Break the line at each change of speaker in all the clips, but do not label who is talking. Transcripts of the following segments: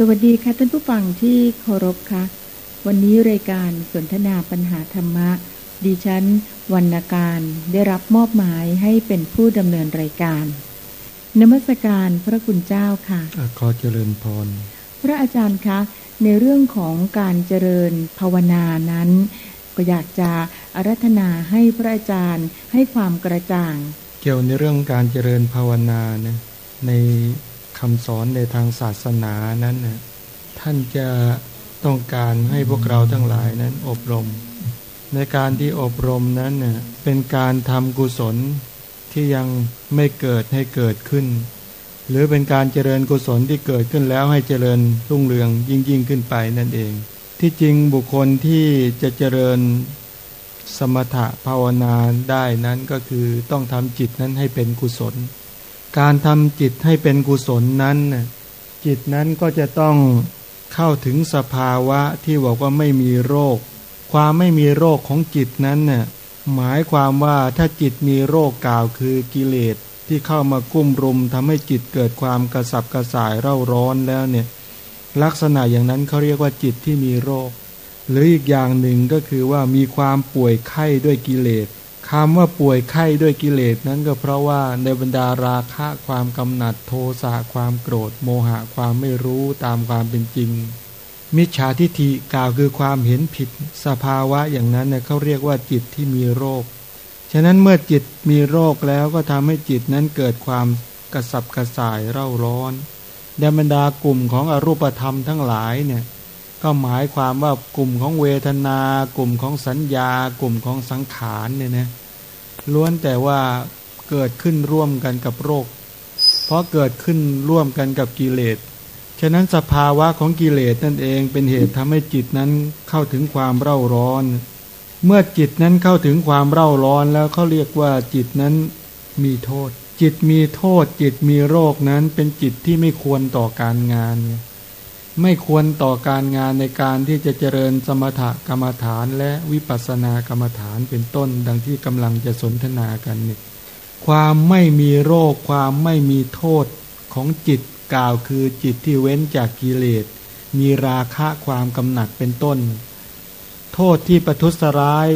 สวัสดีค่ะท่านผู้ฟังที่เคารพค่ะ วันนี้รายการสนทนาปัญหาธรรมะ ดิฉันวรรณการได้รับมอบหมายให้เป็นผู้ดำเนินรายการนมัสการพระคุณเจ้าค่ะ
ขอเจริญพร
พระอาจารย์คะ ในเรื่องของการเจริญภาวนานั้น ก็อยากจะอารัธนาให้พระอาจารย์ให้ความกระจ่าง
เกี่ยวในเรื่องการเจริญภาวนานะใน คำสอนในทางศาสนานั้นนะท่านจะต้องการให้พวกเราทั้งหลายนั้นอบรม ในการที่อบรมนั้นเนะ่ยเป็นการทำกุศลที่ยังไม่เกิดให้เกิดขึ้น หรือเป็นการเจริญกุศลที่เกิดขึ้นแล้วให้เจริญรุ่งเรืองยิ่งยิ่งขึ้นไปนั่นเอง ที่จริงบุคคลที่จะเจริญสมถะภาวนาได้นั้นก็คือต้องทำจิตนั้นให้เป็นกุศล การทำจิตให้เป็นกุศลนั้นจิตนั้นก็จะต้องเข้าถึงสภาวะที่บอกว่าไม่มีโรค ความไม่มีโรคของจิตนั้นน่หมายความว่าถ้าจิตมีโรคกล่าวคือกิเลสที่เข้ามากุ้มรุมทำให้จิตเกิดความกระสับกระส่ายเร่าร้อนแล้วเนี่ยลักษณะอย่างนั้นเขาเรียกว่าจิตที่มีโรค หรืออีกอย่างหนึ่งก็คือว่ามีความป่วยไข้ด้วยกิเลส คำว่าป่วยไข้ด้วยกิเลสนั้นก็เพราะว่าในบรรดาราคะความกำหนัดโทสะความโกรธ โมหะความไม่รู้ตามความเป็นจริง มิจฉาทิฏฐิกล่าวคือความเห็นผิดสภาวะอย่างนั้นเนี่ยเขาเรียกว่าจิตที่มีโรค ฉะนั้นเมื่อจิตมีโรคแล้วก็ทำให้จิตนั้นเกิดความกระสับกระส่ายเร่าร้อนในบรรดากลุ่มของอรูปธรรมทั้งหลายเนี่ย ก็หมายความว่ากลุ่มของเวทนา กลุ่มของสัญญา กลุ่มของสังขารเนี่ยนะล้วนแต่ว่าเกิดขึ้นร่วมกันกับโรค เพราะเกิดขึ้นร่วมกันกับกิเลสฉะนั้นสภาวะของกิเลสนั่นเองเป็นเหตุทำให้จิตนั้นเข้าถึงความเร่าร้อน เมื่อจิตนั้นเข้าถึงความเร่าร้อนแล้วเขาเรียกว่าจิตนั้นมีโทษ จิตมีโทษ จิตมีโรคนั้นเป็นจิตที่ไม่ควรต่อการงานเนี่ย ไม่ควรต่อการงานในการที่จะเจริญสมถกรรมฐานและวิปัสสนากรรมฐานเป็นต้นดังที่กำลังจะสนทนากันนี่ความไม่มีโรค ความไม่มีโทษของจิตกล่าวคือจิตที่เว้นจากกิเลส มีราคะความกำหนัดเป็นต้น โทษที่ประทุษร้าย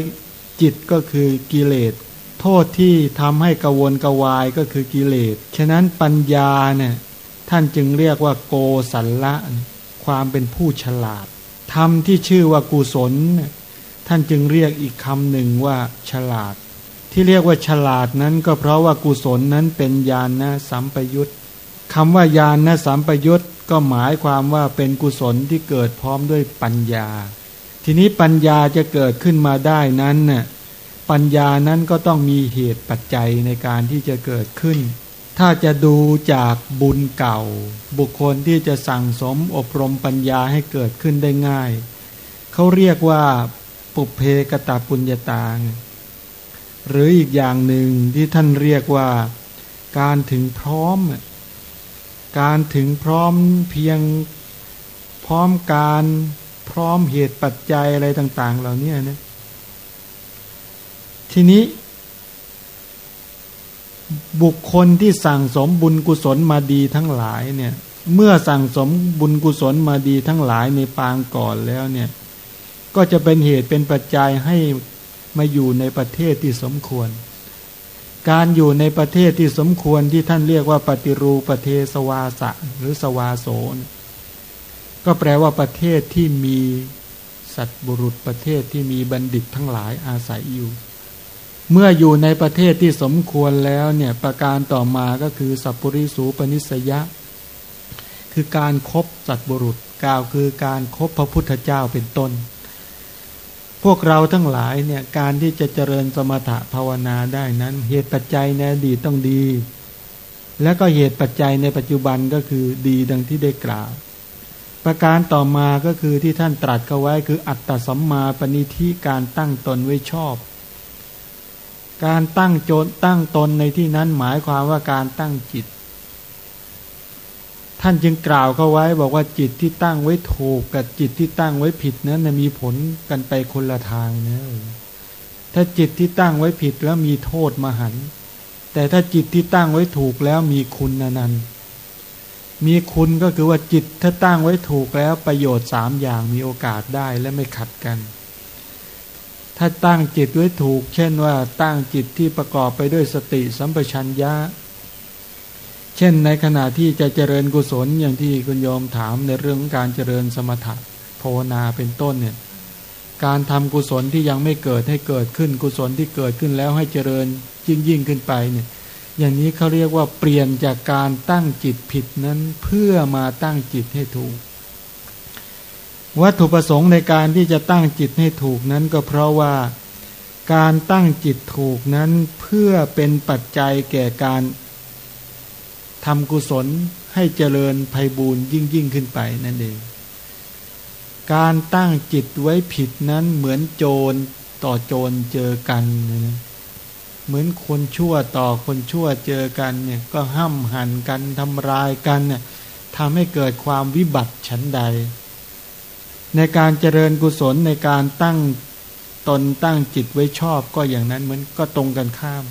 จิตก็คือกิเลส โทษที่ทำให้กวนกวายก็คือกิเลส ฉะนั้นปัญญาเนี่ยท่านจึงเรียกว่าโกสัลละ ความเป็นผู้ฉลาดธรรมที่ชื่อว่ากุศล ท่านจึงเรียกอีกคำหนึ่งว่าฉลาด ที่เรียกว่าฉลาดนั้นก็เพราะว่ากุศลนั้นเป็นญาณนะสัมปยุตคำว่าญาณนะสัมปยุตก็หมายความว่าเป็นกุศลที่เกิดพร้อมด้วยปัญญา ทีนี้ปัญญาจะเกิดขึ้นมาได้นั้นน่ะปัญญานั้นก็ต้องมีเหตุปัจจัยในการที่จะเกิดขึ้น ถ้าจะดูจากบุญเก่า บุคคลที่จะสั่งสมอบรมปัญญาให้เกิดขึ้นได้ง่าย เขาเรียกว่าปุเพกตาปุญญาตาหรืออีกอย่างหนึ่งที่ท่านเรียกว่าการถึงพร้อม การถึงพร้อมเพียงพร้อมการพร้อมเหตุปัจจัยอะไรต่าง ๆ เหล่านี้นะทีนี้ บุคคลที่สั่งสมบุญกุศลมาดีทั้งหลายเนี่ย เมื่อสั่งสมบุญกุศลมาดีทั้งหลายในปางก่อนแล้วเนี่ย ก็จะเป็นเหตุเป็นปัจจัยให้มาอยู่ในประเทศที่สมควร การอยู่ในประเทศที่สมควรที่ท่านเรียกว่าปฏิรูประเทศวาสะหรือสวาโสนก็แปลว่าประเทศที่มีสัตบุรุษประเทศที่มีบัณฑิตทั้งหลายอาศัยอยู่ เมื่ออยู่ในประเทศที่สมควรแล้วเนี่ยประการต่อมาก็คือ สัพปริสูปนิสยะ คือการครบสัตบุรุษกล่าวคือการครบพระพุทธเจ้าเป็นต้น พวกเราทั้งหลายเนี่ยการที่จะเจริญสมถะภาวนาได้นั้นเหตุปัจจัยในอดีตต้องดี และก็เหตุปัจจัยในปัจจุบันก็คือดีดังที่ได้กล่าว ประการต่อมาก็คือที่ท่านตรัสเขาไว้คืออัตตสัมมาปณิธิการตั้งตนไว้ชอบ การตั้งโจนตั้งตนในที่นั้นหมายความว่าการตั้งจิต ท่านจึงกล่าวเขาไว้บอกว่าจิตที่ตั้งไว้ถูกกับจิตที่ตั้งไว้ผิดนั้นมีผลกันไปคนละทางเนะถ้าจิตที่ตั้งไว้ผิดแล้วมีโทษมหันแต่ถ้าจิตที่ตั้งไว้ถูกแล้วมีคุณนันมีคุณก็คือว่าจิตถ้าตั้งไว้ถูกแล้วประโยชน์สามอย่างมีโอกาสได้และไม่ขัดกัน ถ้าตั้งจิตไว้ถูก เช่นว่าตั้งจิตที่ประกอบไปด้วยสติสัมปชัญญะ เช่นในขณะที่จะเจริญกุศลอย่างที่คุณโยมถามในเรื่องการเจริญสมถะภาวนาเป็นต้นเนี่ยการทำกุศลที่ยังไม่เกิดให้เกิดขึ้นกุศลที่เกิดขึ้นแล้วให้เจริญยิ่งยิ่งขึ้นไปเนี่ยอย่างนี้เขาเรียกว่าเปลี่ยนจากการตั้งจิตผิดนั้นเพื่อมาตั้งจิตให้ถูก วัตถุประสงค์ในการที่จะตั้งจิตให้ถูกนั้นก็เพราะว่าการตั้งจิตถูกนั้นเพื่อเป็นปัจจัยแก่การทำกุศลให้เจริญภัยบูรยิ่งยิ่งขึ้นไปนั่นเอง การตั้งจิตไว้ผิดนั้นเหมือนโจรต่อโจรเจอกันนะเหมือนคนชั่วต่อคนชั่วเจอกันเนี่ยก็ห้ามหันกันทำลายกันเนี่ยทำให้เกิดความวิบัติฉันใด ในการเจริญกุศลในการตั้งตนตั้งจิตไว้ชอบก็อย่างนั้นเหมือนก็ตรงกันข้าม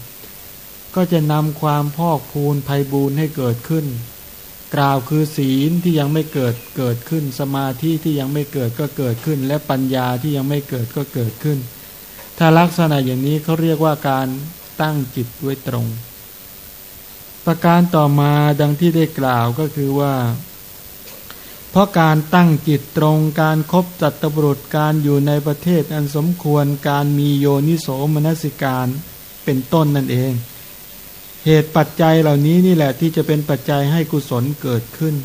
ก็จะนำความพอกพูนภัยบูนให้เกิดขึ้น กล่าวคือศีลที่ยังไม่เกิดเกิดขึ้น สมาธิที่ยังไม่เกิดก็เกิดขึ้น และปัญญาที่ยังไม่เกิดก็เกิดขึ้น ถ้าลักษณะอย่างนี้เขาเรียกว่าการตั้งจิตไว้ตรง ประการต่อมาดังที่ได้กล่าวก็คือว่า เพราะการตั้งจิตตรงการครบจัตบรุษการอยู่ในประเทศอันสมควรการมีโยนิโสมนสิการเป็นต้นนั่นเอง เหตุปัจจัยเหล่านี้นี่แหละที่จะเป็นปัจจัยให้กุศลเกิดขึ้น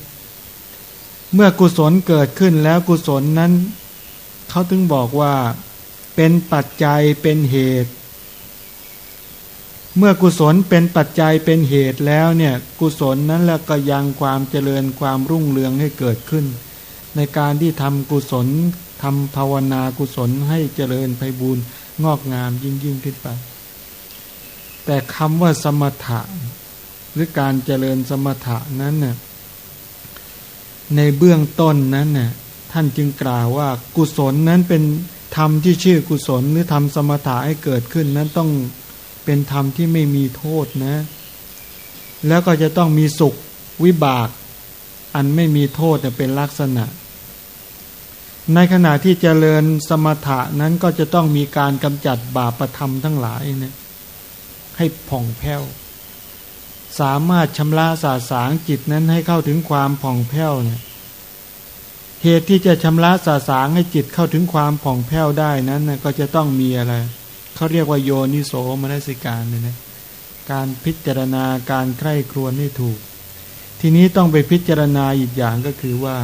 เมื่อกุศลเกิดขึ้นแล้วกุศลนั้น เขาถึงบอกว่า เป็นปัจจัยเป็นเหตุ เมื่อกุศลเป็นปัจจัยเป็นเหตุแล้วเนี่ยกุศลนั้นแล้วก็ยังความเจริญความรุ่งเรืองให้เกิดขึ้น ในการที่ทำกุศลทำภาวนากุศลให้เจริญไพบูรณ์งอกงามยิ่งยิ่งขึ้นไป แต่คำว่าสมถะ หรือการเจริญสมถะนั้นน่ยในเบื้องต้นนั้นน่ยท่านจึงกล่าวว่ากุศลนั้นเป็นธรรมที่ชื่อกุศลหรือทำสมถะให้เกิดขึ้นนั้นต้อง เป็นธรรมที่ไม่มีโทษนะ แล้วก็จะต้องมีสุขวิบาก อันไม่มีโทษเป็นลักษณะ ในขณะที่เจริญสมถะนั้นก็จะต้องมีการกำจัดบาปธรรมทั้งหลายนะให้ผ่องแผ้ว สามารถชำระสาสางจิตนั้นให้เข้าถึงความผ่องแผ้วเนี่ยเหตุที่จะชำระสาสางให้จิตเข้าถึงความผ่องแผ้วได้นั้นนะก็จะต้องมีอะไร เขาเรียกว่าโยนิโสมนสิการเนี่ยนะการพิจารณาการใคร่ครวญให้ถูก ทีนี้ต้องไปพิจารณาอีกอย่างก็คือว่า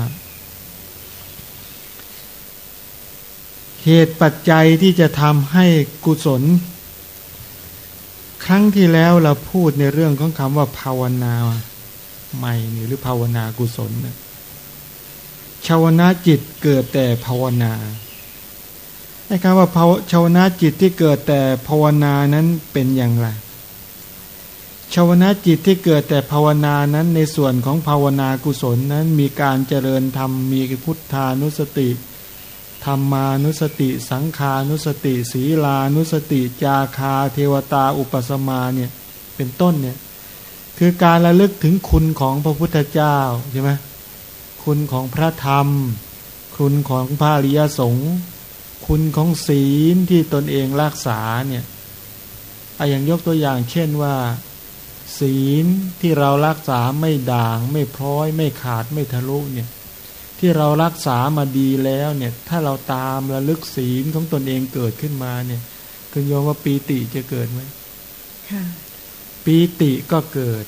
เหตุปัจจัยที่จะทำให้กุศล ครั้งที่แล้วเราพูดในเรื่องของคำว่าภาวนาใหม่นี่หรือภาวนากุศลนะชาวนาจิตเกิดแต่ภาวนา ไอ้คำว่าภาวชาวนาจิตที่เกิดแต่ภาวนานั้นเป็นอย่างไร ชาวนาจิตที่เกิดแต่ภาวนานั้นในส่วนของภาวนากุศลนั้นมีการเจริญธรรมมีพุทธานุสติธรรมานุสติ สังขานุสติ ศีลานุสติ จาคา เทวตาอุปสมาเนี่ยเป็นต้นเนี่ยคือการระลึกถึงคุณของพระพุทธเจ้าใช่ไหมคุณของพระธรรม คุณของพระริยสงฆ์ คุณของศีลที่ตนเองรักษาเนี่ยออย่างยกตัวอย่างเช่นว่า ศีลที่เรารักษาไม่ด่าง ไม่พร้อย ไม่ขาดไม่ทะลุเนี่ยที่เรารักษามาดีแล้วเนี่ยถ้าเราตามระลึกศีลของตนเองเกิดขึ้นมาเนี่ยคุณโยมว่าปีติจะเกิดไหมค่ะปีติก็เกิด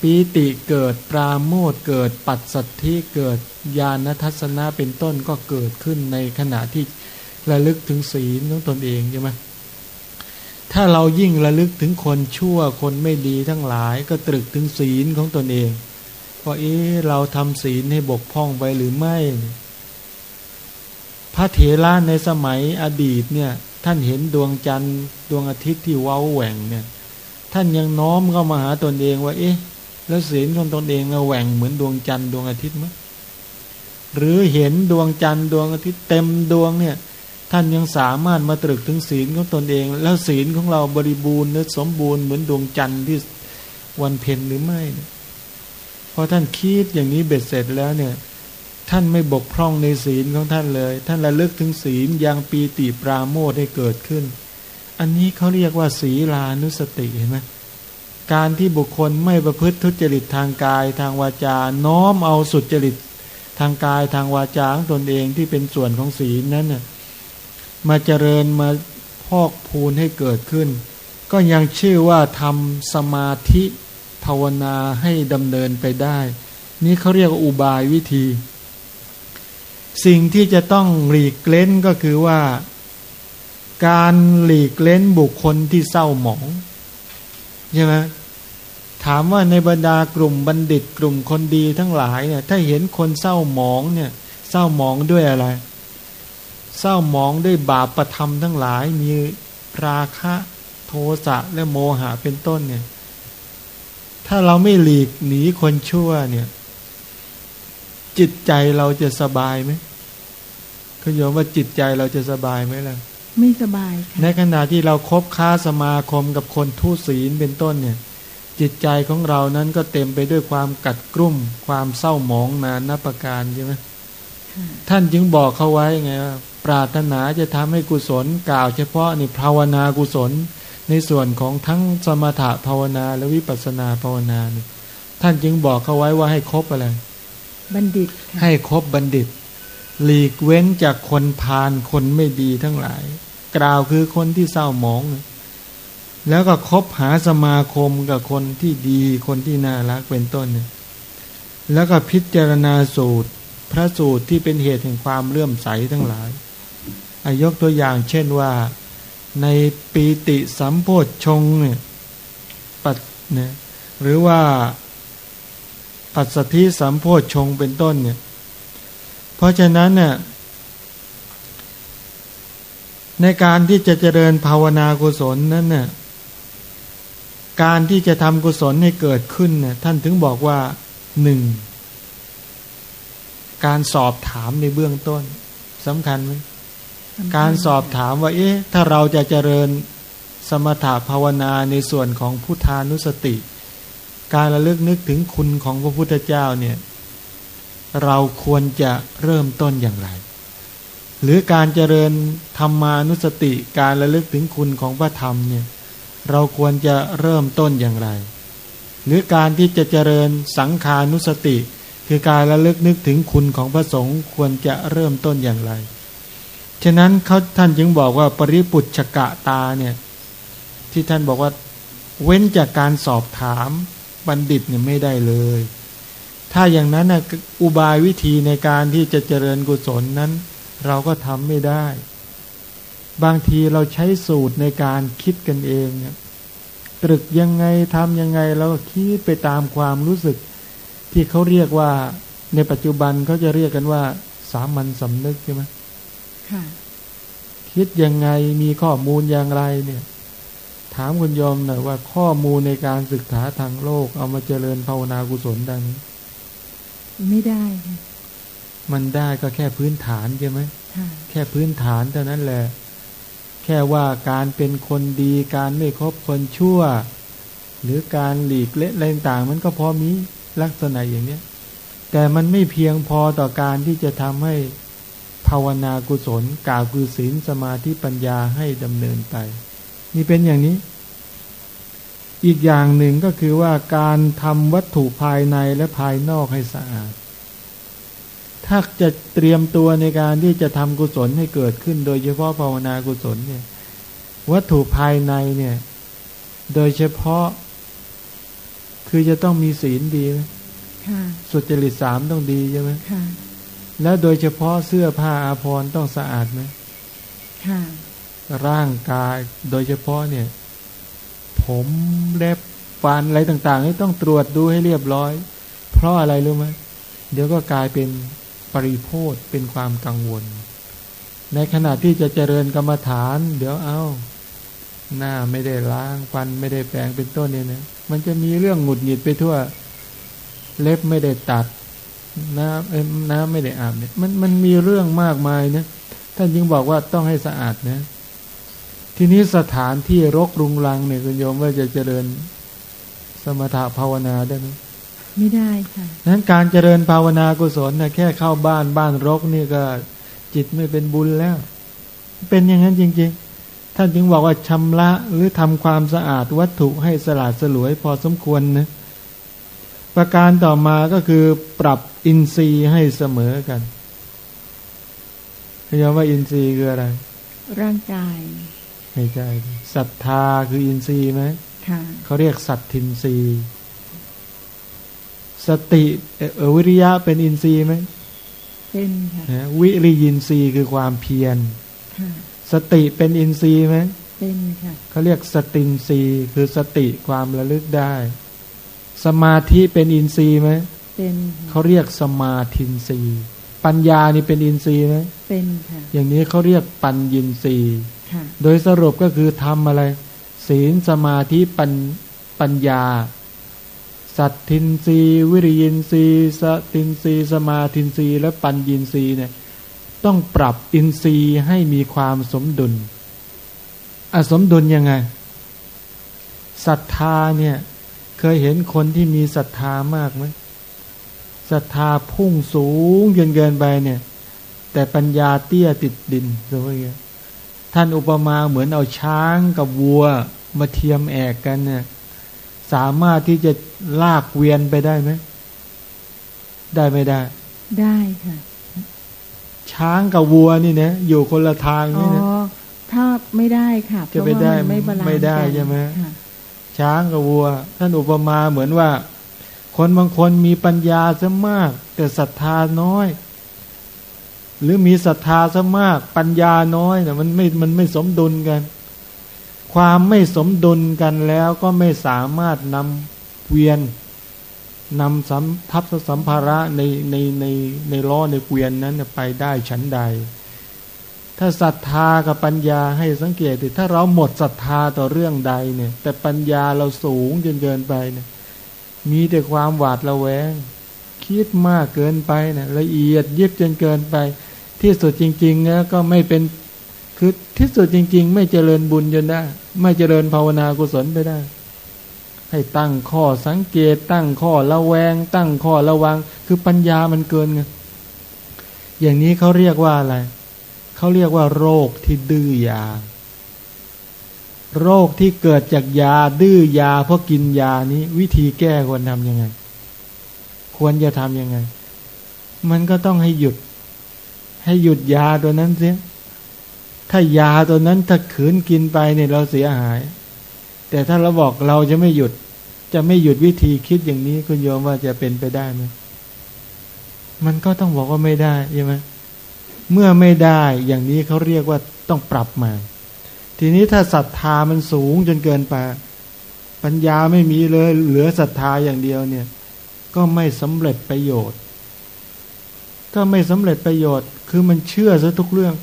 ปีติเกิดปราโมทเกิด ปัจสัทธิเกิดญาณทัศนะเป็นต้นก็เกิดขึ้นในขณะที่ ระลึกถึงศีลของตนเองใช่ไหมถ้าเรายิ่งระลึกถึงคนชั่วคนไม่ดีทั้งหลายก็ตรึกถึงศีลของตนเองว่าเอ๊เราทำศีลให้บกพร่องไปหรือไม่ พระเถระในสมัยอดีตเนี่ย ท่านเห็นดวงจันทร์ดวงอาทิตย์ที่ว้าแหว่งเนี่ย ท่านยังน้อมเข้ามาหาตนเองว่า เอ๊ะ แล้วศีลของตนเองแหว่งเหมือนดวงจันทร์ดวงอาทิตย์ไหมหรือเห็นดวงจันทร์ดวงอาทิตย์เต็มดวงเนี่ย ท่านยังสามารถมาตรึกถึงศีลของตนเอง แล้วศีลของเราบริบูรณ์และสมบูรณ์เหมือนดวงจันทร์ที่วันเพ็ญหรือไม่พอท่านคิดอย่างนี้เบ็ดเสร็จแล้วเนี่ย ท่านไม่บกพร่องในศีลของท่านเลย ท่านระลึกถึงศีลยังปีติปราโมทให้เกิดขึ้น อันนี้เขาเรียกว่าศีลานุสติเห็นไหมการที่บุคคลไม่ประพฤติทุจริตทางกายทางวาจา น้อมเอาสุจริตทางกายทางวาจาของตนเองที่เป็นส่วนของศีลนั้นน่ย มาเจริญมาพอกพูนให้เกิดขึ้น ก็ยังชื่อว่าทำสมาธิภาวนาให้ดำเนินไปได้ นี่เขาเรียกว่าอุบายวิธี สิ่งที่จะต้องหลีกเล้นก็คือว่า การหลีกเล้นบุคคลที่เศร้าหมองใช่ไหมถามว่าในบรรดากลุ่มบัณฑิตกลุ่มคนดีทั้งหลายเนี่ยถ้าเห็นคนเศร้าหมองเนี่ยเศร้าหมองด้วยอะไร เศร้าหมองด้วยบาปประธรรมทั้งหลายมีราคะโทสะและโมหะเป็นต้นเนี่ย ถ้าเราไม่หลีกหนีคนชั่วเนี่ย จิตใจเราจะสบายไหมคุณโยมว่าจิตใจเราจะสบายไหมล่ะ
ไม่สบายค่ะ
ในขณะที่เราครบค้าสมาคมกับคนทุศีลเป็นต้นเนี่ย จิตใจของเรานั้นก็เต็มไปด้วยความกัดกรุ่ม ความเศร้าหมองนานนับประการใช่ไหมท่านจึงบอกเขาไว้ไงว่า ปรารถนาจะทำให้กุศลกล่าวเฉพาะในภาวนากุศล ในส่วนของทั้งสมถะภาวนาและวิปัสนาภาวนาเนี่ยท่านจึงบอกเขาไว้ว่าให้ครบอะไร
บัณฑิต
ให้ครบบัณฑิต หลีกเว้นจากคนพาลคนไม่ดีทั้งหลาย กล่าวคือคนที่เศร้าหมอง แล้วก็คบหาสมาคมกับคนที่ดีคนที่น่ารักเป็นต้นเนี่ยแล้วก็พิจารณาสูตร พระสูตรที่เป็นเหตุแห่งความเลื่อมใสทั้งหลายอา ยกตัวอย่างเช่นว่า ในปีติสัมโพธชงเนี่ยปัดเนี่ยหรือว่าปัสสธิสัมโพธชงเป็นต้นเนี่ยเพราะฉะนั้นเนี่ยในการที่จะเจริญภาวนากุศลนั้นน่ะการที่จะทำกุศลให้เกิดขึ้นเนี่ยท่านถึงบอกว่าหนึ่งการสอบถามในเบื้องต้นสำคัญไหม การสอบถามว่า เอ๊ะ ถ้าเราจะเจริญสมถะภาวนาในส่วนของพุทธานุสติ การระลึกนึกถึงคุณของพระพุทธเจ้าเนี่ย เราควรจะเริ่มต้นอย่างไร หรือการเจริญธรรมานุสติ การระลึกถึงคุณของพระธรรมเนี่ย เราควรจะเริ่มต้นอย่างไร หรือการที่จะเจริญสังขานุสติ คือการระลึกนึกถึงคุณของพระสงฆ์ควรจะเริ่มต้นอย่างไร ฉะนั้นเขาท่านจึงบอกว่าปริปุจกะตาเนี่ยที่ท่านบอกว่าเว้นจากการสอบถามบัณฑิตเนี่ยไม่ได้เลย ถ้าอย่างนั้นนะอุบายวิธีในการที่จะเจริญกุศลนั้น เราก็ทำไม่ได้ บางทีเราใช้สูตรในการคิดกันเองเนี่ยตรึกยังไงทำยังไงเราก็คิดไปตามความรู้สึก ที่เขาเรียกว่าในปัจจุบันเขาจะเรียกกันว่า สามัญสำนึกใช่ไหม ค่ะคิดยังไงมีข้อมูลอย่างไรเนี่ย ถามคุณยอมหน่อยว่าข้อมูลในการศึกษาทางโลก เอามาเจริญภาวนากุศลดัง
ไม่ได้
มันได้ก็แค่พื้นฐานใช่ไหมแค่พื้นฐานเท่านั้นแหละ แค่ว่าการเป็นคนดีการไม่คบคนชั่ว หรือการหลีกเละอะไรต่างมันก็พอมีลักษณะอย่างเนี้ยแต่มันไม่เพียงพอต่อการที่จะทำให้ ภาวนากุศลกล่าวคือศีลสมาธิปัญญาให้ดำเนินไป นี่เป็นอย่างนี้ อีกอย่างหนึ่งก็คือว่าการทำวัตถุภายในและภายนอกให้สะอาด ถ้าจะเตรียมตัวในการที่จะทำกุศลให้เกิดขึ้น โดยเฉพาะภาวนากุศลเนี่ย วัตถุภายในเนี่ย โดยเฉพาะ คือจะต้องมีศีลดีสุจริตสามต้องดีใช่ไหม แล้วโดยเฉพาะเสื้อผ้าอาภรณ์ต้องสะอาดไหมร่างกายโดยเฉพาะเนี่ย ผมเล็บฟันอะไรต่างๆนี่ต้องตรวจดูให้เรียบร้อย เพราะอะไรรู้ไหมเดี๋ยวก็กลายเป็นปริโพธเป็นความกังวล ในขณะที่จะเจริญกรรมฐาน เดี๋ยวเอา้า หน้าไม่ได้ล้างฟันไม่ได้แปรงเป็นต้นเนี่ยนะมันจะมีเรื่องหงุดหงิดไปทั่ว เล็บไม่ได้ตัด น้ำน้ำไม่ได้อาบเนี่ย มันมันมีเรื่องมากมายนะท่านยิ่งบอกว่าต้องให้สะอาดนะ ทีนี้สถานที่รกรุงรังเนี่ยคุณโยมว่าจะเจริญสมถะภาวนาได้ไหม
ไม่ได้ค่ะ
นั้นการเจริญภาวนากุศลนะแค่เข้าบ้านบ้านรกนี่ก็จิตไม่เป็นบุญแล้ว เป็นอย่างนั้นจริง ๆ ท่านจึงบอกว่าชำระหรือทำความสะอาดวัตถุให้สลาดสลวยพอสมควรนะ ประการต่อมาก็คือปรับอินทรีย์ให้เสมอกันเรียกว่าอินทรีย์คืออะไร
ร่างกาย
ไม่ใช่ศรัทธาคืออินทรีย์ไหมค่ะเขาเรียกสัตทินทรีย์ สติเอวิริยะเป็นอินทรีย์ไหม
เป็นค่ะ
วิริยินทรีย์คือความเพียรสติเป็นอินทรีย์ไหม
เป็นค่ะ
เขาเรียกสตินทรีย์คือสติความระลึกได้ สมาธิเป็นอินทรีย์ไหม
เป็น
เขาเรียกสมาธินทรีย์ ปัญญานี่เป็นอินทรีย์ไหม
เป็นค่ะ
อย่างนี้เขาเรียกปัญญินทรีย์โดยสรุปก็คือทำอะไร ศีลสมาธิปัญปัญญา สัตทินรีวิริยินรีสตินรีสมาทินรีและปัญญินรีเนี่ยต้องปรับอินทรีย์ให้มีความสมดุลอสมดุลยังไงศรัทธาเนี่ย เคยเห็นคนที่มีศรัทธามากไหมศรัทธาพุ่งสูงเกินเกินไปเนี่ย แต่ปัญญาเตี้ยติดดินรู้ไหมท่านอุปมาเหมือนเอาช้างกับวัว มาเทียมแอกกันเนี่ย สามารถที่จะลากเวียนไปได้ไหมได้ไม่ได้
ได้ค่ะ
ช้างกับวัวนี่นะอยู่คนละทางนี่นะ
ถ้าไม่ได้ค่ะ
จะไปได้ไม่ไม่ได้ใช่ไหม ช้างกับวัว ท่านอุปมาเหมือนว่า คนบางคนมีปัญญาซะมาก แต่ศรัทธาน้อย หรือมีศรัทธาซะมาก ปัญญาน้อยเนี่ยมันไม่มันไม่สมดุลกัน ความไม่สมดุลกันแล้วก็ไม่สามารถนำเวียนนำสัมทับสัมภาระในในในในล้อในเกวียนนั้นไปได้ชั้นใด ถ้าศรัทธากับปัญญาให้สังเกตดิถ้าเราหมดศรัทธาต่อเรื่องใดเนี่ย แต่ปัญญาเราสูงจนเกินไปเนี่ย มีแต่ความหวาดระแวง คิดมากเกินไปเนี่ยละเอียดยิบจนเกินไป ที่สุดจริงๆนะก็ไม่เป็นคือที่สุดจริง ๆ ไม่เจริญบุญจนได้ ไม่เจริญภาวนากุศลไปได้ ให้ตั้งข้อสังเกต ตั้งข้อระแวง ตั้งข้อระวัง คือปัญญามันเกินไงอย่างนี้เขาเรียกว่าอะไร เขาเรียกว่าโรคที่ดื้อยา โรคที่เกิดจากยาดื้อยาเพราะกินยานี้ วิธีแก้ควรทำยังไง ควรจะทำยังไง มันก็ต้องให้หยุด ให้หยุดยาตัวนั้นเสียถ้ายาตัวนั้นถ้าขืนกินไปเนี่ยเราเสียหาย แต่ถ้าเราบอกเราจะไม่หยุด จะไม่หยุดวิธีคิดอย่างนี้คุณโยมว่าจะเป็นไปได้ไหมมันก็ต้องบอกว่าไม่ได้ใช่ไหม เมื่อไม่ได้อย่างนี้เขาเรียกว่าต้องปรับม่ทีนี้ถ้าศรัทธามันสูงจนเกินไป ปัญญาไม่มีเลยเหลือศรัทธาอย่างเดียวเนี่ย ก็ไม่สำเร็จประโยชน์ก็ไม่สำเร็จประโยชน์ คือมันเชื่อซะทุกเรื่อง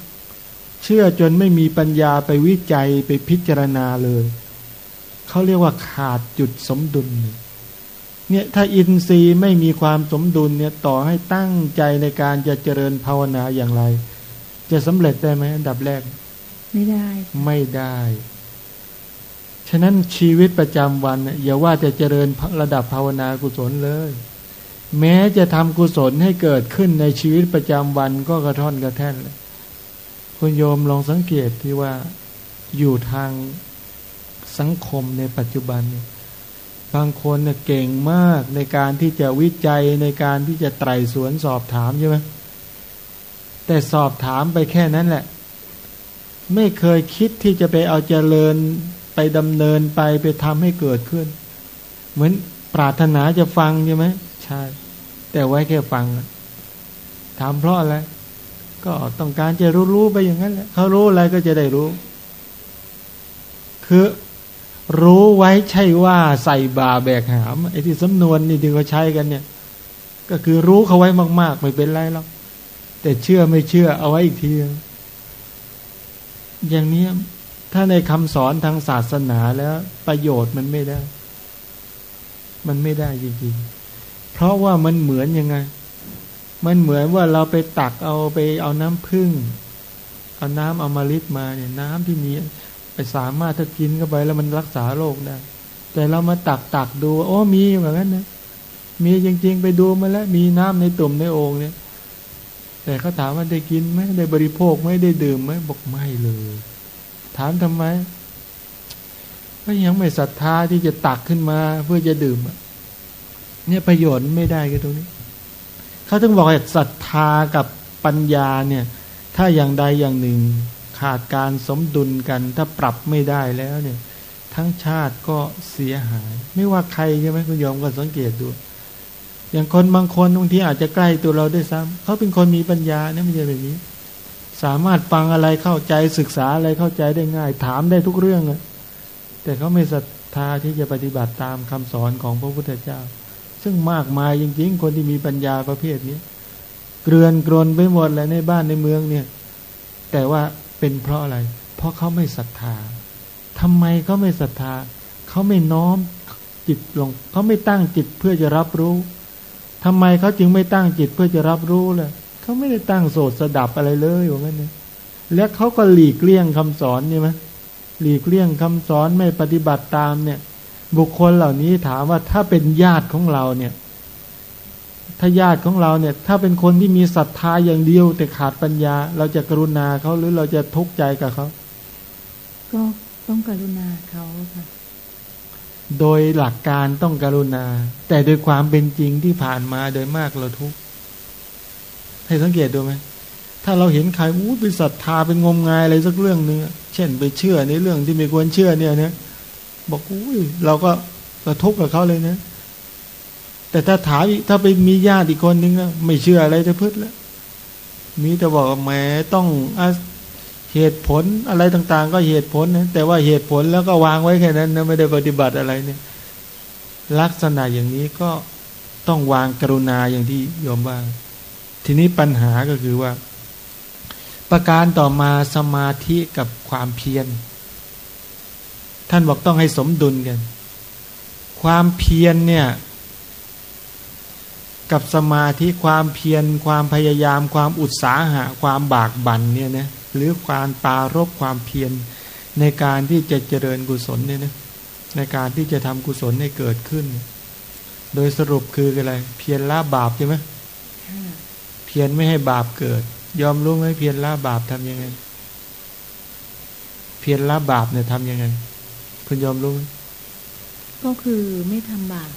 เชื่อจนไม่มีปัญญาไปวิจัยไปพิจารณาเลย เขาเรียกว่าขาดจุดสมดุลเนี่ย ถ้าอินทรีย์ไม่มีความสมดุลเนี่ยต่อให้ตั้งใจในการจะเจริญภาวนาอย่างไร จะสำเร็จได้ไหมอันดับแรก
ไม่ได้
ไม่ได้ ฉะนั้นชีวิตประจำวันอย่าว่าจะเจริญระดับภาวนากุศลเลย แม้จะทำกุศลให้เกิดขึ้นในชีวิตประจำวันก็กระท่อนกระแท่นเลยคุณโยมลองสังเกตที่ว่าอยู่ทางสังคมในปัจจุบันเนี่ย บางคนเนี่ยเก่งมากในการที่จะวิจัยในการที่จะไตรสวนสอบถามใช่ไหมแต่สอบถามไปแค่นั้นแหละ ไม่เคยคิดที่จะไปเอาเจริญไปดำเนินไปไปทำให้เกิดขึ้น เหมือนปรารถนาจะฟังใช่ไหมใช่ แต่ไว้แค่ฟัง ถามเพราะอะไร ก็ต้องการจะรู้รู้ไปอย่างนั้นแหละเขารู้อะไรก็จะได้รู้ คือ รู้ไว้ใช่ว่าใส่บาแบกหามไอ้ที่สำนวนนี่ที่เขาใช้กันเนี่ย ก็คือรู้เขาไว้มาก ๆ ไม่เป็นไรหรอกแต่เชื่อไม่เชื่อเอาไว้อีกทีอย่างนี้ถ้าในคำสอนทางศาสนาแล้วประโยชน์มันไม่ได้ มันไม่ได้จริงๆ เพราะว่ามันเหมือนยังไง มันเหมือนว่าเราไปตักเอาไปเอาน้ำพึ่ง เอาน้ำอมาลิตมาเนี่ย น้ำที่มี ไปสามารถถ้ากินเข้าไปแล้วมันรักษาโรคได้ แต่เรามาตักตักดูโอ้มีแบบนั้นนะมีจริงๆไปดูมาแล้ว มีน้ำในตุ่มในโอ่งเนี่ย แต่เขาถามว่าได้กินไหมได้บริโภคไหมได้ดื่มไหมบอกไม่เลย ถามทำไมก็ยังไม่ศรัทธาที่จะตักขึ้นมาเพื่อจะดื่มเนี่ยประโยชน์ไม่ได้กันตรงนี้เขาต้องบอกว่าศรัทธากับปัญญาเนี่ย ถ้าอย่างใดอย่างหนึ่ง ขาดการสมดุลกัน ถ้าปรับไม่ได้แล้วเนี่ย ทั้งชาติก็เสียหาย ไม่ว่าใครใช่ไหมคุณยอมก็สังเกตดู อย่างคนบางคนบางทีอาจจะใกล้ตัวเราด้วยซ้ำเขาเป็นคนมีปัญญาเนี่ยไม่ใช่แบบนี้ สามารถฟังอะไรเข้าใจศึกษาอะไรเข้าใจได้ง่าย ถามได้ทุกเรื่องอะแต่เขาไม่ศรัทธาที่จะปฏิบัติตามคำสอนของพระพุทธเจ้า ซึ่งมากมายจริงๆ คนที่มีปัญญาประเภทนี้เกลื่อนกลนไปหมดเลยในบ้านในเมืองเนี่ย แต่ว่า เป็นเพราะอะไร เพราะเขาไม่ศรัทธาทำไมเขาไม่ศรัทธา เขาไม่น้อมจิตลง เขาไม่ตั้งจิตเพื่อจะรับรู้ทำไมเขาจึงไม่ตั้งจิตเพื่อจะรับรู้เลยเขาไม่ได้ตั้งโสดสดับอะไรเลยอย่างนั้นเนี่ยแล้วเขาก็หลีกเลี่ยงคำสอนใช่ไหมหลีกเลี่ยงคำสอนไม่ปฏิบัติตามเนี่ย บุคคลเหล่านี้ถามว่าถ้าเป็นญาติของเราเนี่ย ถ้าญาติของเราเนี่ยถ้าเป็นคนที่มีศรัทธาอย่างเดียว แต่ขาดปัญญา เราจะกรุณาเขาหรือเราจะทุกข์ใจกับเขา
ก็ต้องกรุณาเขาค่ะ
โดยหลักการต้องกรุณา แต่โดยความเป็นจริงที่ผ่านมาโดยมากเราทุกข์ให้สังเกตดูไหมถ้าเราเห็นใครอู้เป็นศรัทธาเป็นงมงายอะไรสักเรื่องหนึ่งเช่นไปเชื่อในเรื่องที่ไม่ควรเชื่อเนี่ยเนี่ยบอกอุ้ยเราก็กระทบกับเขาเลยนะ แต่ถ้าถามถ้าไปมีญาติอีกคนนึงไม่เชื่ออะไรจะพึ่งแล้ว มีแต่บอกแหมต้องเหตุผลอะไรต่าง ๆ ก็เหตุผลนะแต่ว่าเหตุผลแล้วก็วางไว้แค่นั้นนะไม่ได้ปฏิบัติอะไรเนี่ย ลักษณะอย่างนี้ก็ต้องวางกรุณาอย่างที่ยอมว่าทีนี้ปัญหาก็คือว่า ประการต่อมาสมาธิกับความเพียร ท่านบอกต้องให้สมดุลกัน ความเพียรเนี่ย กับสมาธิความเพียรความพยายาม ความอุตสาหะ ความบากบั่นเนี่ยนะหรือความปารบความเพียรในการที่จะเจริญกุศลเนี่ยนะในการที่จะทำกุศลให้เกิดขึ้น โดยสรุปคืออะไร เพียรละบาปใช่ไหมเพียรไม่ให้บาปเกิด ยอมรู้ไหมเพียรละบาปทํำยังไง เพียรละบาปเนี่ยทำยังไง คุณยอมรู้ไหม
ก็คือไม่ทำบาป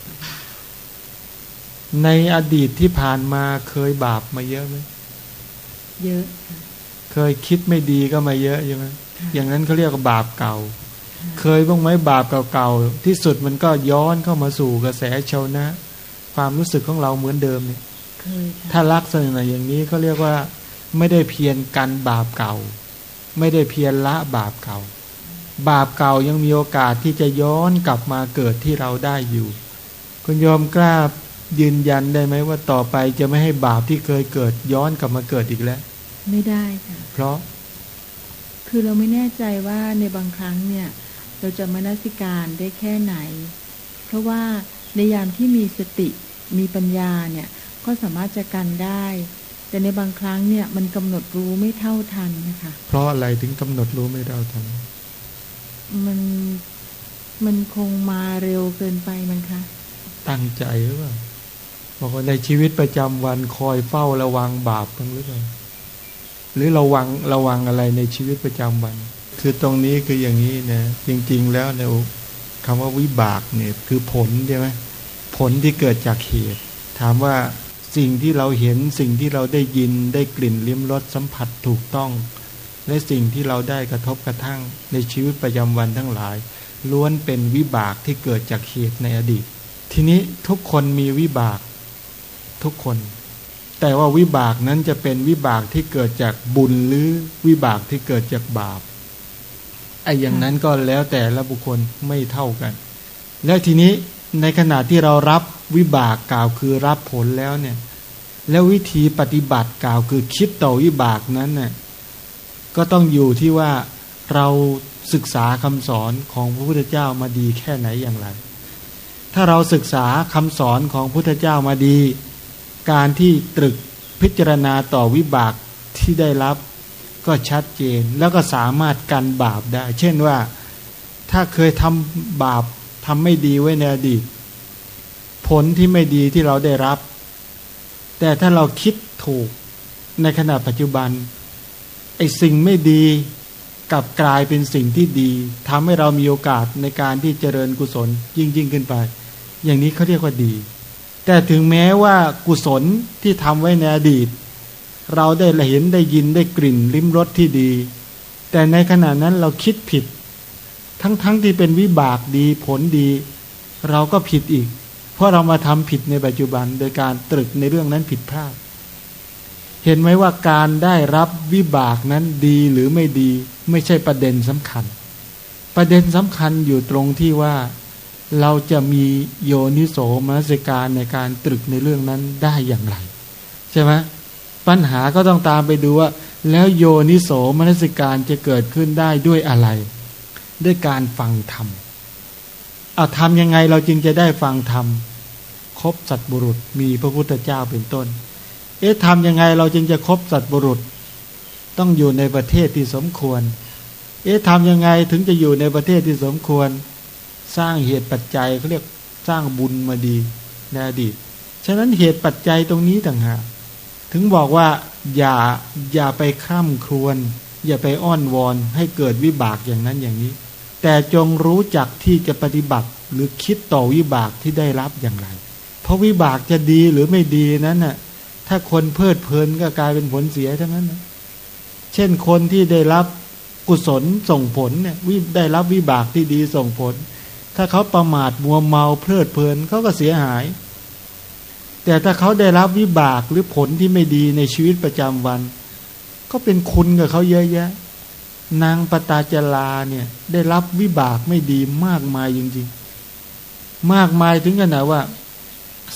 ในอดีตที่ผ่านมาเคยบาปมาเยอะไหม
เยอะ
เคยคิดไม่ดีก็มาเยอะใช่ไหมอย่างนั้นเขาเรียกว่าบาปเก่า เคยบ้างไหมบาปเก่าๆที่สุดมันก็ย้อนเข้ามาสู่กระแสชาวนะ ความรู้สึกของเราเหมือนเดิมเนี่ยถ้าลักษณะอย่างนี้เขาเรียกว่า ไม่ได้เพียรกันบาปเก่า ไม่ได้เพียรละบาปเก่า บาปเก่ายังมีโอกาสที่จะย้อนกลับมาเกิดที่เราได้อยู่ คุณยอมกล้า ยืนยันได้ไหมว่าต่อไปจะไม่ให้บาปที่เคยเกิดย้อนกลับมาเกิดอีกแล้ว
ไม่ได้ค่ะ
เพราะ
คือเราไม่แน่ใจว่าในบางครั้งเนี่ย เราจะมนสิการได้แค่ไหน เพราะว่าในยามที่มีสติมีปัญญาเนี่ย ก็สามารถจะกันได้ แต่ในบางครั้งเนี่ยมันกำหนดรู้ไม่เท่าทันนะคะ
เพราะอะไรถึงกำหนดรู้ไม่เท่าทัน
มันมันคงมาเร็วเกินไปมั้งคะ
ตั้งใจหรือเปล่า บอกว่าในชีวิตประจำวันคอยเฝ้าระวังบาปบ้างหรือเปล่าหรือระวังระวังอะไรในชีวิตประจำวัน คือตรงนี้คืออย่างนี้นะจริง ๆ แล้วเนี่ยคำว่าวิบากเนี่ยคือผลใช่ไหมผลที่เกิดจากเหตุ ถามว่าสิ่งที่เราเห็นสิ่งที่เราได้ยินได้กลิ่นลิ้มรสสัมผัสถูกต้อง และสิ่งที่เราได้กระทบกระทั่งในชีวิตประจำวันทั้งหลาย ล้วนเป็นวิบากที่เกิดจากเหตุในอดีต ทีนี้ทุกคนมีวิบาก ทุกคน แต่ว่าวิบากนั้นจะเป็นวิบากที่เกิดจากบุญหรือวิบากที่เกิดจากบาปไอ้อย่างนั้นก็แล้วแต่ละบุคคลไม่เท่ากัน แล้วทีนี้ในขณะที่เรารับวิบากกล่าวคือรับผลแล้วเนี่ย แล้ววิธีปฏิบัติกล่าวคือคิดต่อวิบากนั้นเนี่ยก็ต้องอยู่ที่ว่าเราศึกษาคำสอนของพระพุทธเจ้ามาดีแค่ไหนอย่างไร ถ้าเราศึกษาคำสอนของพระพุทธเจ้ามาดี การที่ตรึกพิจารณาต่อวิบากที่ได้รับก็ชัดเจน แล้วก็สามารถกันบาปได้ เช่นว่าถ้าเคยทำบาปทำไม่ดีไว้ในอดีต ผลที่ไม่ดีที่เราได้รับ แต่ถ้าเราคิดถูกในขณะปัจจุบันไอ้สิ่งไม่ดีกลับกลายเป็นสิ่งที่ดีทำให้เรามีโอกาสในการที่เจริญกุศลยิ่งยิ่งขึ้นไป อย่างนี้เขาเรียกว่าดี แต่ถึงแม้ว่ากุศลที่ทำไว้ในอดีต เราได้เห็นได้ยินได้กลิ่นลิ้มรสที่ดี แต่ในขณะนั้นเราคิดผิด ทั้งๆทที่เป็นวิบากดีผลดี เราก็ผิดอีก เพราะเรามาทำผิดในปัจจุบันโดยการตรึกในเรื่องนั้นผิดพลาด เห็นไหมว่าการได้รับวิบากนั้นดีหรือไม่ดี ไม่ใช่ประเด็นสำคัญ ประเด็นสำคัญอยู่ตรงที่ว่า เราจะมีโยนิโสมนสิการในการตรึกในเรื่องนั้นได้อย่างไร ใช่ไหมปัญหาก็ต้องตามไปดูว่า แล้วโยนิโสมนสิการจะเกิดขึ้นได้ด้วยอะไร ด้วยการฟังธรรมเอาทำยังไงเราจึงจะได้ฟังธรรมครบสัตบุรุษมีพระพุทธเจ้าเป็นต้น เอ๊ะทำยังไงเราจึงจะคบสัตบุรุษ ต้องอยู่ในประเทศที่สมควร เอ๊ะทำยังไงถึงจะอยู่ในประเทศที่สมควร สร้างเหตุปัจจัยเขาเรียกสร้างบุญมาดีในอดีต ฉะนั้นเหตุปัจจัยตรงนี้ต่างหากถึงบอกว่าอย่าอย่าไปข้ามครวน อย่าไปอ้อนวอนให้เกิดวิบากอย่างนั้นอย่างนี้ แต่จงรู้จักที่จะปฏิบัติหรือคิดต่อวิบากที่ได้รับอย่างไร เพราะวิบากจะดีหรือไม่ดีนั้นน่ะถ้าคนเพลิดเพลินก็กลายเป็นผลเสียทั้งนั้นเช่นคนที่ได้รับกุศลส่งผลเนี่ยได้รับวิบากที่ดีส่งผล ถ้าเขาประมาทมัวเมาเพลิดเพลินเขาก็เสียหาย แต่ถ้าเขาได้รับวิบากหรือผลที่ไม่ดีในชีวิตประจำวัน ก็เป็นคุณกับเขาเยอะแยะ นางปตาจลาเนี่ยได้รับวิบากไม่ดีมากมายจริงๆ มากมายถึงขนาดว่า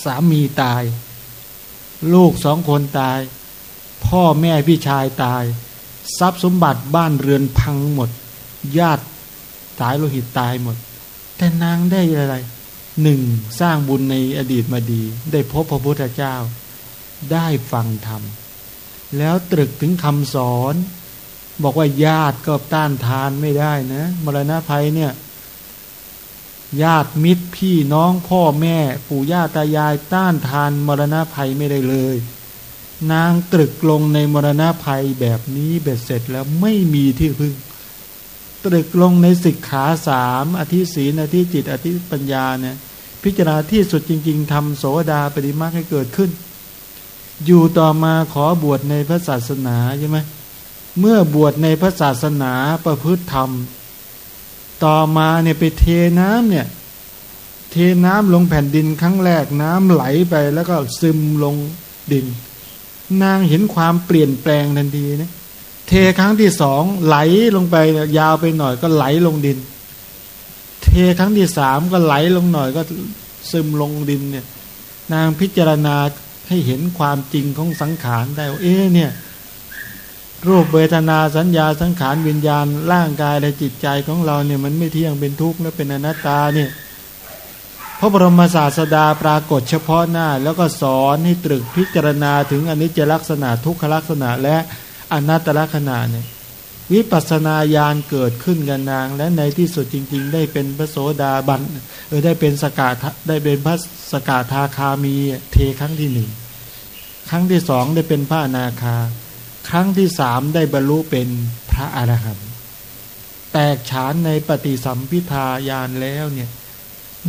สามีตาย ลูกสองคนตาย พ่อแม่พี่ชายตาย ทรัพย์สมบัติบ้านเรือนพังหมด ญาติตายโลหิตตายหมด แต่นางได้อะไรหนึ่งสร้างบุญในอดีตมาดี ได้พบพระพุทธเจ้า ได้ฟังธรรม แล้วตรึกถึงคำสอน บอกว่าญาติก็ต้านทานไม่ได้นะ มรณะภัยเนี่ย ญาติมิตรพี่น้องพ่อแม่ ปู่ย่าตายายต้านทานมรณะภัยไม่ได้เลย นางตรึกลงในมรณะภัยแบบนี้เบ็ดเสร็จแล้วไม่มีที่พึ่ง ตรึกลงในสิกขาสามอธิศีนอธิจิต อธิปัญญาเนี่ยพิจารณาที่สุดจริง ๆทำโสดาปฏิมาให้เกิดขึ้น อยู่ต่อมาขอบวชในพระศาสนาใช่ไหมเมื่อบวชในพระศาสนาประพฤติธรรม ต่อมาเนี่ยไปเทน้ำเนี่ย เทน้ำลงแผ่นดินครั้งแรกน้ำไหลไปแล้วก็ซึมลงดิน นางเห็นความเปลี่ยนแปลงทันทีนะ เทครั้งที่สองไหลลงไปยาวไปหน่อยก็ไหลลงดิน เทครั้งที่สามก็ไหลลงหน่อยก็ซึมลงดินเนี่ย นางพิจารณาให้เห็นความจริงของสังขารได้เอ๊เนี่ย รูปเวทนาสัญญาสังขารวิญญาณร่างกายและจิตใจของเราเนี่ยมันไม่เที่ยงเป็นทุกข์และเป็นอนัตตาเนี่ยพระบรมศาสดาปรากฏเฉพาะหน้า แล้วก็สอนให้ตรึกพิจารณาถึงอนิจจลักษณะทุกขลักษณะและ อนัตตลักษณะเนี่ยวิปัสนาญาณเกิดขึ้นกันนาง และในที่สุดจริง ๆ ได้เป็นพระโสดาบันเออได้เป็นสกาได้เป็นพระสกาทาคามีเทครั้งที่หนึ่งครั้งที่สองได้เป็นพระอนาคา ครั้งที่สามได้บรรลุเป็นพระอรหันต์แตกฉานในปฏิสัมพิทายานแล้วเนี่ย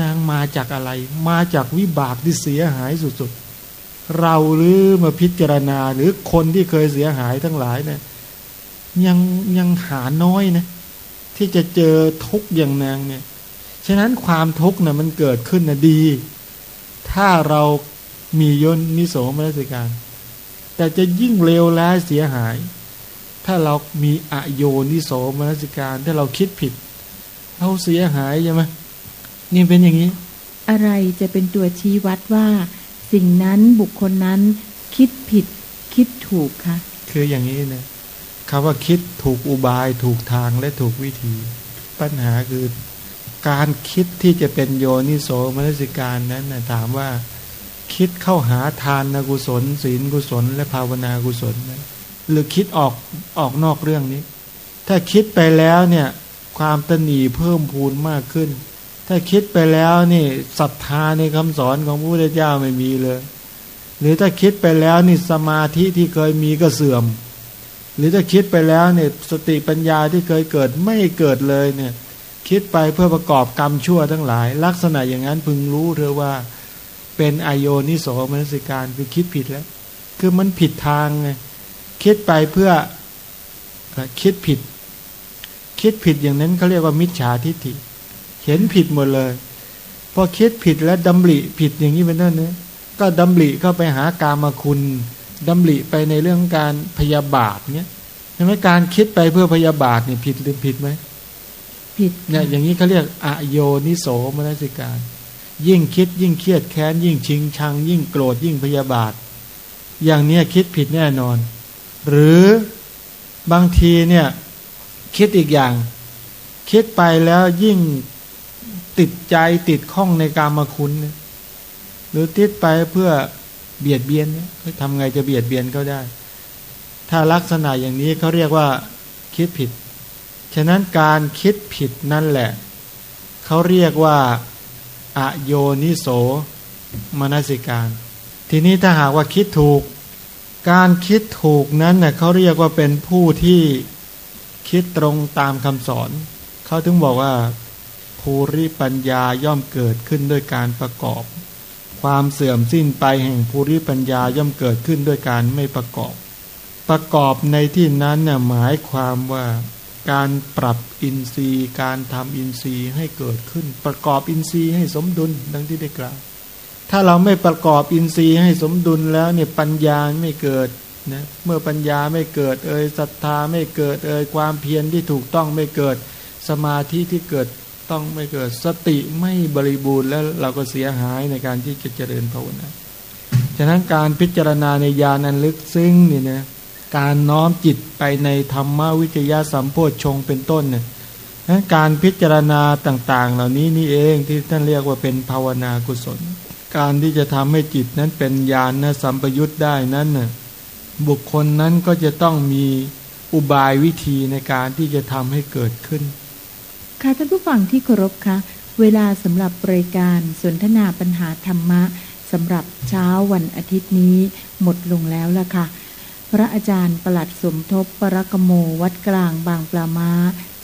นางมาจากอะไร มาจากวิบากที่เสียหายสุดๆ เราหรือมาพิจารณาหรือคนที่เคยเสียหายทั้งหลายเนี่ยยังยังหาน้อยนะที่จะเจอทุกอย่างนางเนี่ยฉะนั้นความทุกข์นะ่ะมันเกิดขึ้นนะดี ถ้าเรามียนนิโสมนสิการ แต่จะยิ่งเลวร้ายเสียหาย ถ้าเรามีอโยนิโสมนสิการถ้าเราคิดผิดเราเสียหายใช่ไหมนี่เป็นอย่างนี้
อะไรจะเป็นตัวชี้วัดว่า สิ่งนั้นบุคคลนั้นคิดผิดคิดถูกคะ
คืออย่างนี้นะคำว่าคิดถูกอุบายถูกทางและถูกวิธี ปัญหาคือการคิดที่จะเป็นโยนิโสมนสิการนั้นนะถามว่า คิดเข้าหาทานกุศล ศีลกุศล และภาวนากุศลหรือคิดออกออกนอกเรื่องนี้ ถ้าคิดไปแล้วเนี่ย ความตนีเพิ่มพูนมากขึ้น ถ้าคิดไปแล้วนี่ศรัทธาในคำสอนของพระพุทธเจ้าไม่มีเลย หรือถ้าคิดไปแล้วนี่สมาธิที่เคยมีก็เสื่อม หรือถ้าคิดไปแล้วเนี่ยสติปัญญาที่เคยเกิดไม่เกิดเลยเนี่ยคิดไปเพื่อประกอบกรรมชั่วทั้งหลาย ลักษณะอย่างนั้นพึงรู้เธอว่าเป็นอโยนิโสมนสิการคือคิดผิดแล้ว คือมันผิดทางไงคิดไปเพื่อคิดผิด คิดผิดอย่างนั้นเขาเรียกว่ามิจฉาทิฏฐิ เห็นผิดหมดเลย พอคิดผิดแล้วดำริผิดอย่างนี้เป็นต้นเนี่ยก็ดำริเข้าไปหากามาคุณดำริไปในเรื่องการพยาบาทเนี่ยใช่ไหมการคิดไปเพื่อพยาบาทเนี่ยผิดหรือผิดไหม
ผิด
เนี่ยอย่างนี้เขาเรียกอโยนิโสมนสิการ ยิ่งคิดยิ่งเครียดแค้น ยิ่งชิงชัง ยิ่งโกรธยิ่งพยาบาท อย่างเนี้ยคิดผิดแน่นอน หรือบางทีเนี่ยคิดอีกอย่าง คิดไปแล้วยิ่ง ติดใจติดข้องในการมาคุณหรือติดไปเพื่อเบียดเบียนเนี่ยทำไงจะเบียดเบียนเขาได้ ถ้าลักษณะอย่างนี้เขาเรียกว่าคิดผิด ฉะนั้นการคิดผิดนั่นแหละ เขาเรียกว่าอโยนิโสมนสิการ ทีนี้ถ้าหากว่าคิดถูก การคิดถูกนั้นเน่ยเขาเรียกว่าเป็นผู้ที่คิดตรงตามคำสอน เขาถึงบอกว่า ภูริปัญญาย่อมเกิดขึ้นด้วยการประกอบ ความเสื่อมสิ้นไปแห่งภูริปัญญาย่อมเกิดขึ้นด้วยการไม่ประกอบ ประกอบในที่นั้นน่ยหมายความว่าการปรับอินทรีย์ การทำอินทรีย์ให้เกิดขึ้น ประกอบอินทรีย์ให้สมดุลดังที่ได้กล่าว ถ้าเราไม่ประกอบอินทรีย์ให้สมดุลแล้วเนี่ยปัญญาไม่เกิดนะเมื่อปัญญาไม่เกิดเอ่ยศรัทธาไม่เกิดเอ่ยความเพียรที่ถูกต้องไม่เกิดสมาธิที่เกิด ต้องไม่เกิด สติไม่บริบูรณ์แล้วเราก็เสียหายในการที่จะเจริญภาวนาฉะนั้นการพิจารณาในญาณันลึกซึ้งนี่นะการน้อมจิตไปในธรรมวิจยะสัมโพชงเป็นต้นเนี่ยการพิจารณาต่าง ๆ เหล่านี้นี่เองที่ท่านเรียกว่าเป็นภาวนากุศล การที่จะทำให้จิตนั้นเป็นญาณนะสัมปยุตได้นั้นน่ะบุคคลนั้นก็จะต้องมีอุบายวิธีในการที่จะทำให้เกิดขึ้น
ค่ะท่านผู้ฟังที่เคารพคะเวลาสำหรับรายการสนทนาปัญหาธรรมะสำหรับเช้าวันอาทิตย์นี้หมดลงแล้วล่ะค่ะ พระอาจารย์ประหลัดสมทบปรกโมวัดกลางบางปลามา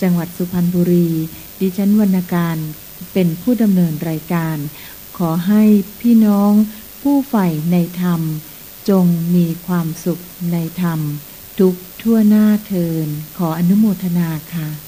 จังหวัดสุพรรณบุรี ดิฉันวรรณการเป็นผู้ดำเนินรายการ ขอให้พี่น้องผู้ใฝ่ในธรรม จงมีความสุขในธรรม ทุกทั่วหน้าเทินขออนุโมทนาค่ะ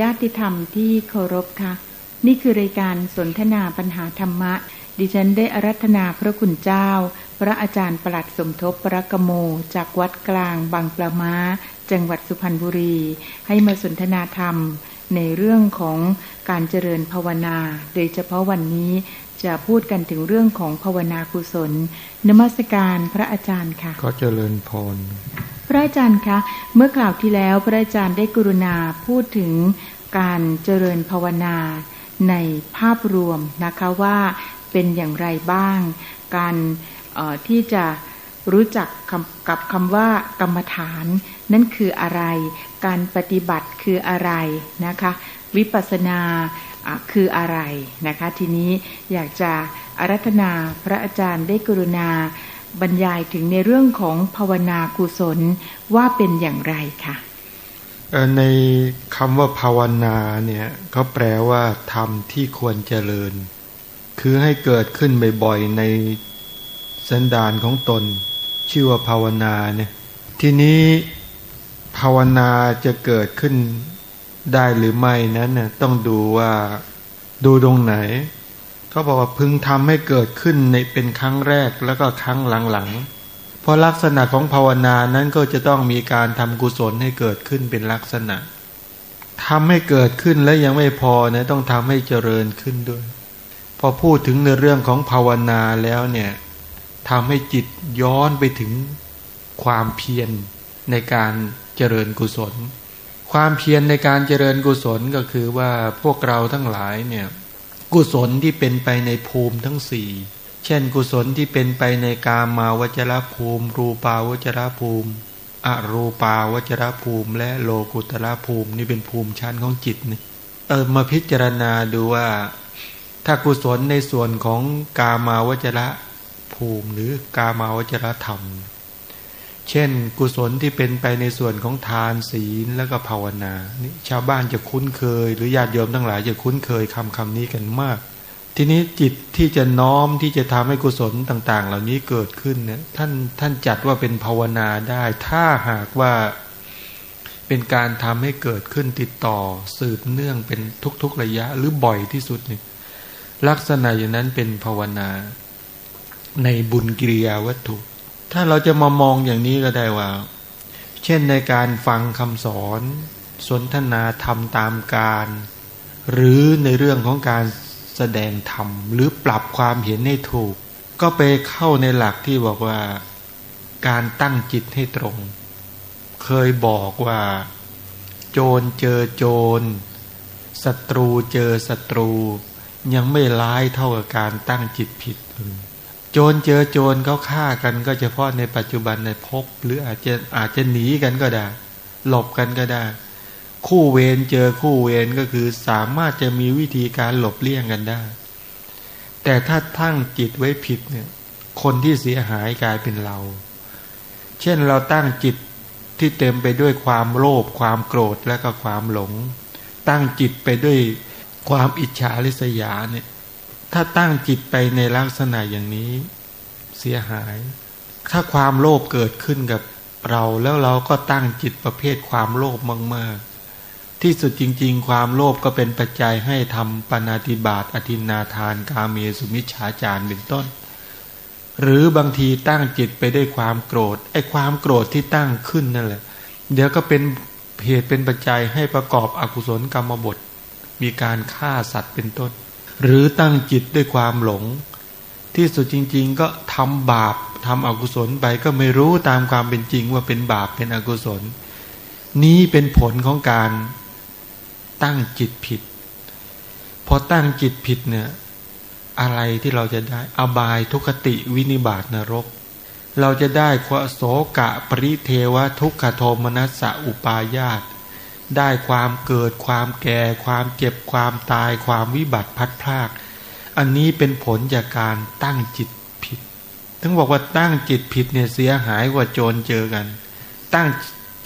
ญาติธรรมที่เคารพค่ะ นี่คือรายการสนทนาปัญหาธรรมะ ดิฉันได้อารัธนาพระคุณเจ้า พระอาจารย์ประหลัดสมทบประกโม จากวัดกลางบางปลามาจังหวัดสุพรรณบุรี ให้มาสนทนาธรรม ในเรื่องของการเจริญภาวนา โดยเฉพาะวันนี้จะพูดกันถึงเรื่องของภาวนากุศลนมัสการพระอาจารย์ค่ะ
ก็เจริญพร
ระอาจารย์คะ เมื่อกล่าวที่แล้วพระอาจารย์ได้กรุณาพูดถึงการเจริญภาวนาในภาพรวมนะคะว่าเป็นอย่างไรบ้าง การที่จะรู้จักกับคำว่ากรรมฐาน นั่นคืออะไร การปฏิบัติคืออะไรนะคะ วิปัสสนาคืออะไรนะคะ ทีนี้อยากจะอารัธนาพระอาจารย์ได้กรุณา บรรยายถึงในเรื่องของภาวนากุศลว่าเป็นอย่างไรคะ
ในคำว่าภาวนาเนี่ยเขาแปลว่าทำที่ควรเจริญ คือให้เกิดขึ้นบ่อยๆในสันดานของตน ชื่อว่าภาวนาเนี่ยทีนี้ภาวนาจะเกิดขึ้นได้หรือไม่นั้นน่ยต้องดูว่าดูตรงไหน เขาบอกว่าพึงทำให้เกิดขึ้นในเป็นครั้งแรกแล้วก็ครั้งหลังๆ เพราะลักษณะของภาวนานั้นก็จะต้องมีการทำกุศลให้เกิดขึ้นเป็นลักษณะทำให้เกิดขึ้นแล้วยังไม่พอนะต้องทำให้เจริญขึ้นด้วย พอพูดถึงในเรื่องของภาวนาแล้วเนี่ยทำให้จิตย้อนไปถึงความเพียรในการเจริญกุศล ความเพียรในการเจริญกุศลก็คือว่าพวกเราทั้งหลายเนี่ย กุศลที่เป็นไปในภูมิทั้งสี่เช่น กุศลที่เป็นไปในกามาวจรภูมิ รูปาวจรภูมิ อรูปาวจรภูมิ และโลกุตระภูมินี่เป็นภูมิชั้นของจิตนี่เออมาพิจารณาดูว่า ถ้ากุศลในส่วนของกามาวจรภูมิ หรือกามาวจรธรรมเเช่น กุศลที่เป็นไปในส่วนของทานศีลแล้วก็ภาวนานี่ชาวบ้านจะคุ้นเคย หรือญาติโยมทั้งหลายจะคุ้นเคยคำคำนี้กันมาก ทีนี้จิตที่จะน้อมที่จะทำให้กุศลต่าง ๆ เหล่านี้เกิดขึ้นเนี่ยท่านท่านจัดว่าเป็นภาวนาได้ ถ้าหากว่าเป็นการทำให้เกิดขึ้นติดต่อสืบเนื่องเป็นทุก ๆ ระยะ หรือบ่อยที่สุดเนี่ยลักษณะอย่างนั้นเป็นภาวนา ในบุญกิริยาวัตถุ ถ้าเราจะมามองอย่างนี้ก็ได้ว่า เช่นในการฟังคำสอน สนทนาธรรมตามการ หรือในเรื่องของการแสดงธรรม หรือปรับความเห็นให้ถูก ก็ไปเข้าในหลักที่บอกว่าการตั้งจิตให้ตรง เคยบอกว่า โจรเจอโจรศัตรูเจอศัตรู ยังไม่ร้ายเท่ากับการตั้งจิตผิด โจรเจอโจรเขาฆ่ากันก็เฉพาะในปัจจุบันในพบหรืออาจจะอาจจะหนีกันก็ได้ หลบกันก็ได้ คู่เวรเจอคู่เวรก็คือสามารถจะมีวิธีการหลบเลี่ยงกันได้ แต่ถ้าทั้งจิตไว้ผิดเนี่ย คนที่เสียหายกลายเป็นเรา เช่นเราตั้งจิตที่เต็มไปด้วยความโลภความโกรธและก็ความหลง ตั้งจิตไปด้วยความอิจฉาริษยาเนี่ย ถ้าตั้งจิตไปในลักษณะอย่างนี้เสียหาย ถ้าความโลภเกิดขึ้นกับเราแล้วเราก็ตั้งจิตประเภทความโลภมาก ๆ ที่สุดจริง ๆ ความโลภก็เป็นปัจจัยให้ทำปนาติบาตอธินาทานกาเมสุมิชฌาจารเป็นต้น หรือบางทีตั้งจิตไปด้วยความโกรธไอ้ความโกรธที่ตั้งขึ้นนั่นแหละ เดี๋ยวก็เป็นเหตุเป็นปัจจัยให้ประกอบอกุศลกรรมบท มีการฆ่าสัตว์เป็นต้น หรือตั้งจิตด้วยความหลง ที่สุดจริง ๆ ก็ทำบาปทำอกุศลไปก็ไม่รู้ตามความเป็นจริงว่าเป็นบาปเป็นอกุศล นี้เป็นผลของการตั้งจิตผิด พอตั้งจิตผิดเนี่ยอะไรที่เราจะได้อบายทุกติวินิบาตนรก เราจะได้ควโสกะปริเทวทุกขโทมนัสสะอุปายาต ได้ความเกิดความแก่ ความเจ็บความตายความวิบัติพัดพลาก อันนี้เป็นผลจากการตั้งจิตผิดถึงบอกว่าตั้งจิตผิดเนี่ยเสียหายกว่าโจรเจอกัน ตั้ง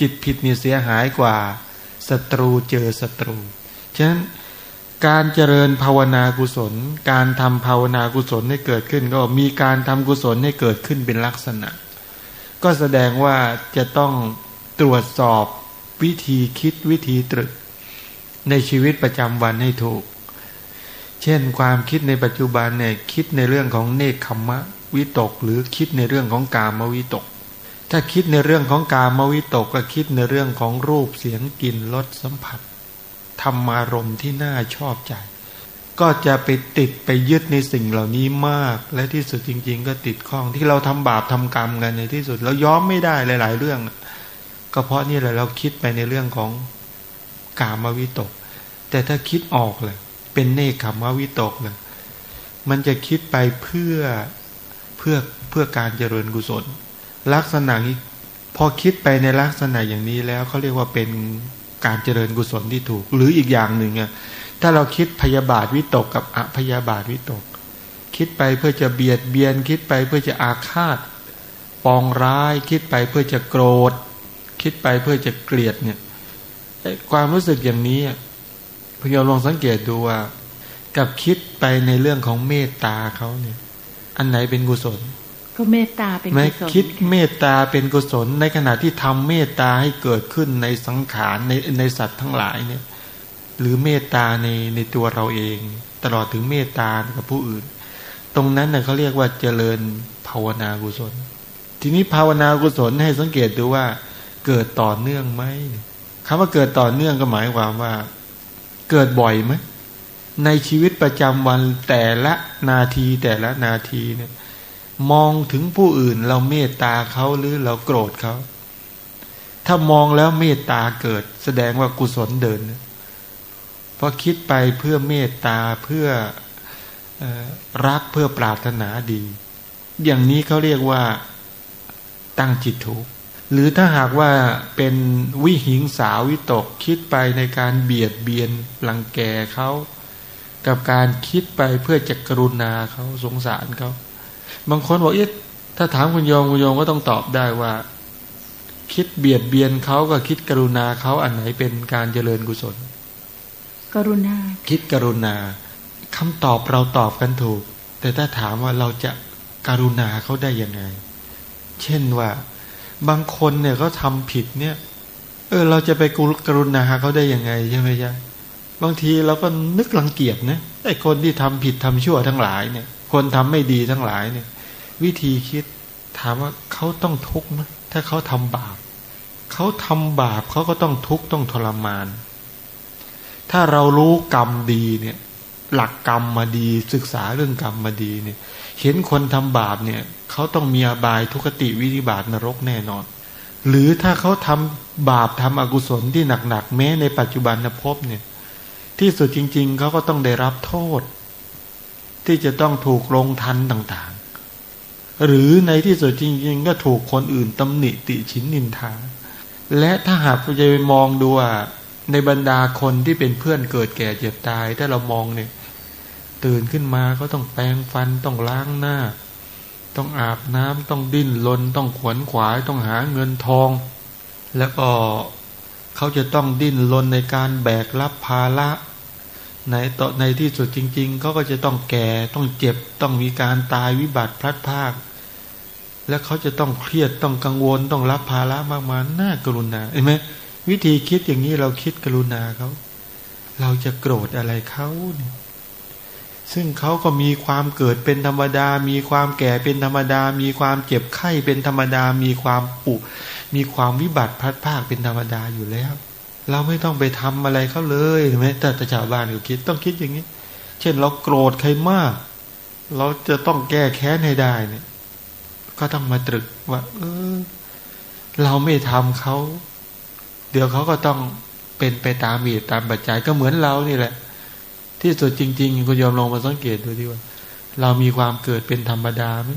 จิตผิดเนี่ยเสียหายกว่าศัตรูเจอศัตรูฉะนั้นการเจริญภาวนากุศล การทำภาวนากุศลให้เกิดขึ้น ก็มีการทำกุศลให้เกิดขึ้นเป็นลักษณะ ก็แสดงว่าจะต้องตรวจสอบ วิธีคิดวิธีตรึก ในชีวิตประจำวันให้ถูก เช่นความคิดในปัจจุบันเนี่ยคิดในเรื่องของเนคขมะวิตก หรือคิดในเรื่องของกามวิตก ถ้าคิดในเรื่องของกามวิตกก็คิดในเรื่องของรูปเสียงกลิ่นรสสัมผัสธรรมารมที่น่าชอบใจ ก็จะไปติดไปยึดในสิ่งเหล่านี้มาก และที่สุดจริง ๆ ก็ติดข้องที่เราทำบาปทำกรรมกันในที่สุดเราย้อมไม่ได้หลาย ๆ เรื่อง ก็เพราะนี่แหละเราคิดไปในเรื่องของกามวิตก แต่ถ้าคิดออกเลยเป็นเนคขมวิตกเลยมันจะคิดไปเพื่อเพื่อเพื่อการเจริญกุศล ลักษณะนี้พอคิดไปในลักษณะอย่างนี้แล้วเขาเรียกว่าเป็นการเจริญกุศลที่ถูก หรืออีกอย่างหนึ่งอะถ้าเราคิดพยาบาทวิตกกับอพยาบาทวิตก คิดไปเพื่อจะเบียดเบียน คิดไปเพื่อจะอาฆาต ปองร้าย คิดไปเพื่อจะโกรธ คิดไปเพื่อจะเกลียดเนี่ยความรู้สึกอย่างนี้พยายามลองสังเกตดูว่า กับคิดไปในเรื่องของเมตตาเขาเนี่ย อันไหนเป็นกุศล
ก็เมตตาเป็นกุศ
ลคิดเมตตาเป็นกุศล ในขณะที่ทำเมตตาให้เกิดขึ้นในสังขารในในสัตว์ทั้งหลายเนี่ย หรือเมตตาในในตัวเราเอง ตลอดถึงเมตตากับผู้อื่น ตรงนั้นเน่ยเขาเรียกว่าเจริญภาวนากุศล ทีนี้ภาวนากุศลให้สังเกตดูว่า เกิดต่อเนื่องไหมคำว่าเกิดต่อเนื่องก็หมายความว่า เกิดบ่อยไหมในชีวิตประจำวันแต่ละนาทีแต่ละนาทีเนี่ย มองถึงผู้อื่นเราเมตตาเขาหรือเราโกรธเขาถ้ามองแล้วเมตตาเกิด แสดงว่ากุศลเดินเพราะคิดไปเพื่อเมตตาเพื่อรักเพื่อปรารถนาดี อย่างนี้เขาเรียกว่าตั้งจิตถูก หรือถ้าหากว่าเป็นวิหิงสาวิตกคิดไปในการเบียดเบียนลังแกเขากับการคิดไปเพื่อจะกรุณาเขาสงสารเขาบางคนบอกเอ๊ะถ้าถามคุณโยมคุณโยมก็ต้องตอบได้ว่า คิดเบียดเบียนเขากับคิดกรุณาเขาอันไหนเป็นการเจริญกุศล
กรุณา
คิดกรุณาคำตอบเราตอบกันถูก แต่ถ้าถามว่าเราจะการุณาเขาได้ยังไง เช่นว่า บางคนเนี่ยเขาทาผิดเนี่ย เออ เราจะไปกรุณาเขาได้ยังไงใช่ไหมจ๊ะบางทีเราก็นึกรังเกียจนะไอ้คนที่ทำผิดทำชั่วทั้งหลายเนี่ย คนทำไม่ดีทั้งหลายเนี่ย วิธีคิดถามว่าเขาต้องทุกข์ไหมถ้าเขาทำบาปเขาทำบาปเขาก็ต้องทุกข์ต้องทรมาน ถ้าเรารู้กรรมดีเนี่ย หลักกรรมมาดีศึกษาเรื่องกรรมมาดีเนี่ย เห็นคนทำบาปเนี่ยเขาต้องมีอบายทุกติวิธิบาตนรกแน่นอน หรือถ้าเขาทำบาปทำอกุศลที่หนักๆแม้ในปัจจุบันภพเนี่ย ที่สุดจริง ๆเขาก็ต้องได้รับโทษ ที่จะต้องถูกลงทันต่างๆ หรือในที่สุดจริง ๆ ก็ถูกคนอื่นตำหนิติชินนินทาและถ้าหากเราจะไปมองดูว่าในบรรดาคนที่เป็นเพื่อนเกิดแก่เจ็บตาย ถ้าเรามองเนี่ย ตื่นขึ้นมาก็ต้องแปรงฟันต้องล้างหน้า ต้องอาบน้ำต้องดิ้นรนต้องขวนขวาย ต้องหาเงินทอง แล้วก็เขาจะต้องดิ้นรนในการแบกรับภาระในต่อในที่สุดจริง ๆ เขาก็จะต้องแก่ต้องเจ็บต้องมีการตายวิบัติพลัดพราก และเขาจะต้องเครียดต้องกังวลต้องรับภาระมากมายน่ากรุณาเห็นไหมวิธีคิดอย่างนี้เราคิดกรุณาเขา เราจะโกรธอะไรเขาเนี่ย ซึ่งเขาก็มีความเกิดเป็นธรรมดา มีความแก่เป็นธรรมดา มีความเจ็บไข้เป็นธรรมดา มีความปุมีความวิบัติพลัดพากเป็นธรรมดาอยู่แล้ว เราไม่ต้องไปทำอะไรเขาเลยเห็นไหมแต่ชาวบ้านก็คิดต้องคิดอย่างนี้ เช่นเราโกรธใครมาก เราจะต้องแก้แค้นให้ได้เนี่ย ก็ต้องมาตรึกว่า เออ เราไม่ทำเขา เดี๋ยวเขาก็ต้องเป็นไปตามเหตุตามปัจจัยก็เหมือนเรานี่แหละ ที่สุดจริงๆคุณยอมลองมาสังเกตดูดีว่า เรามีความเกิดเป็นธรรมดาไหม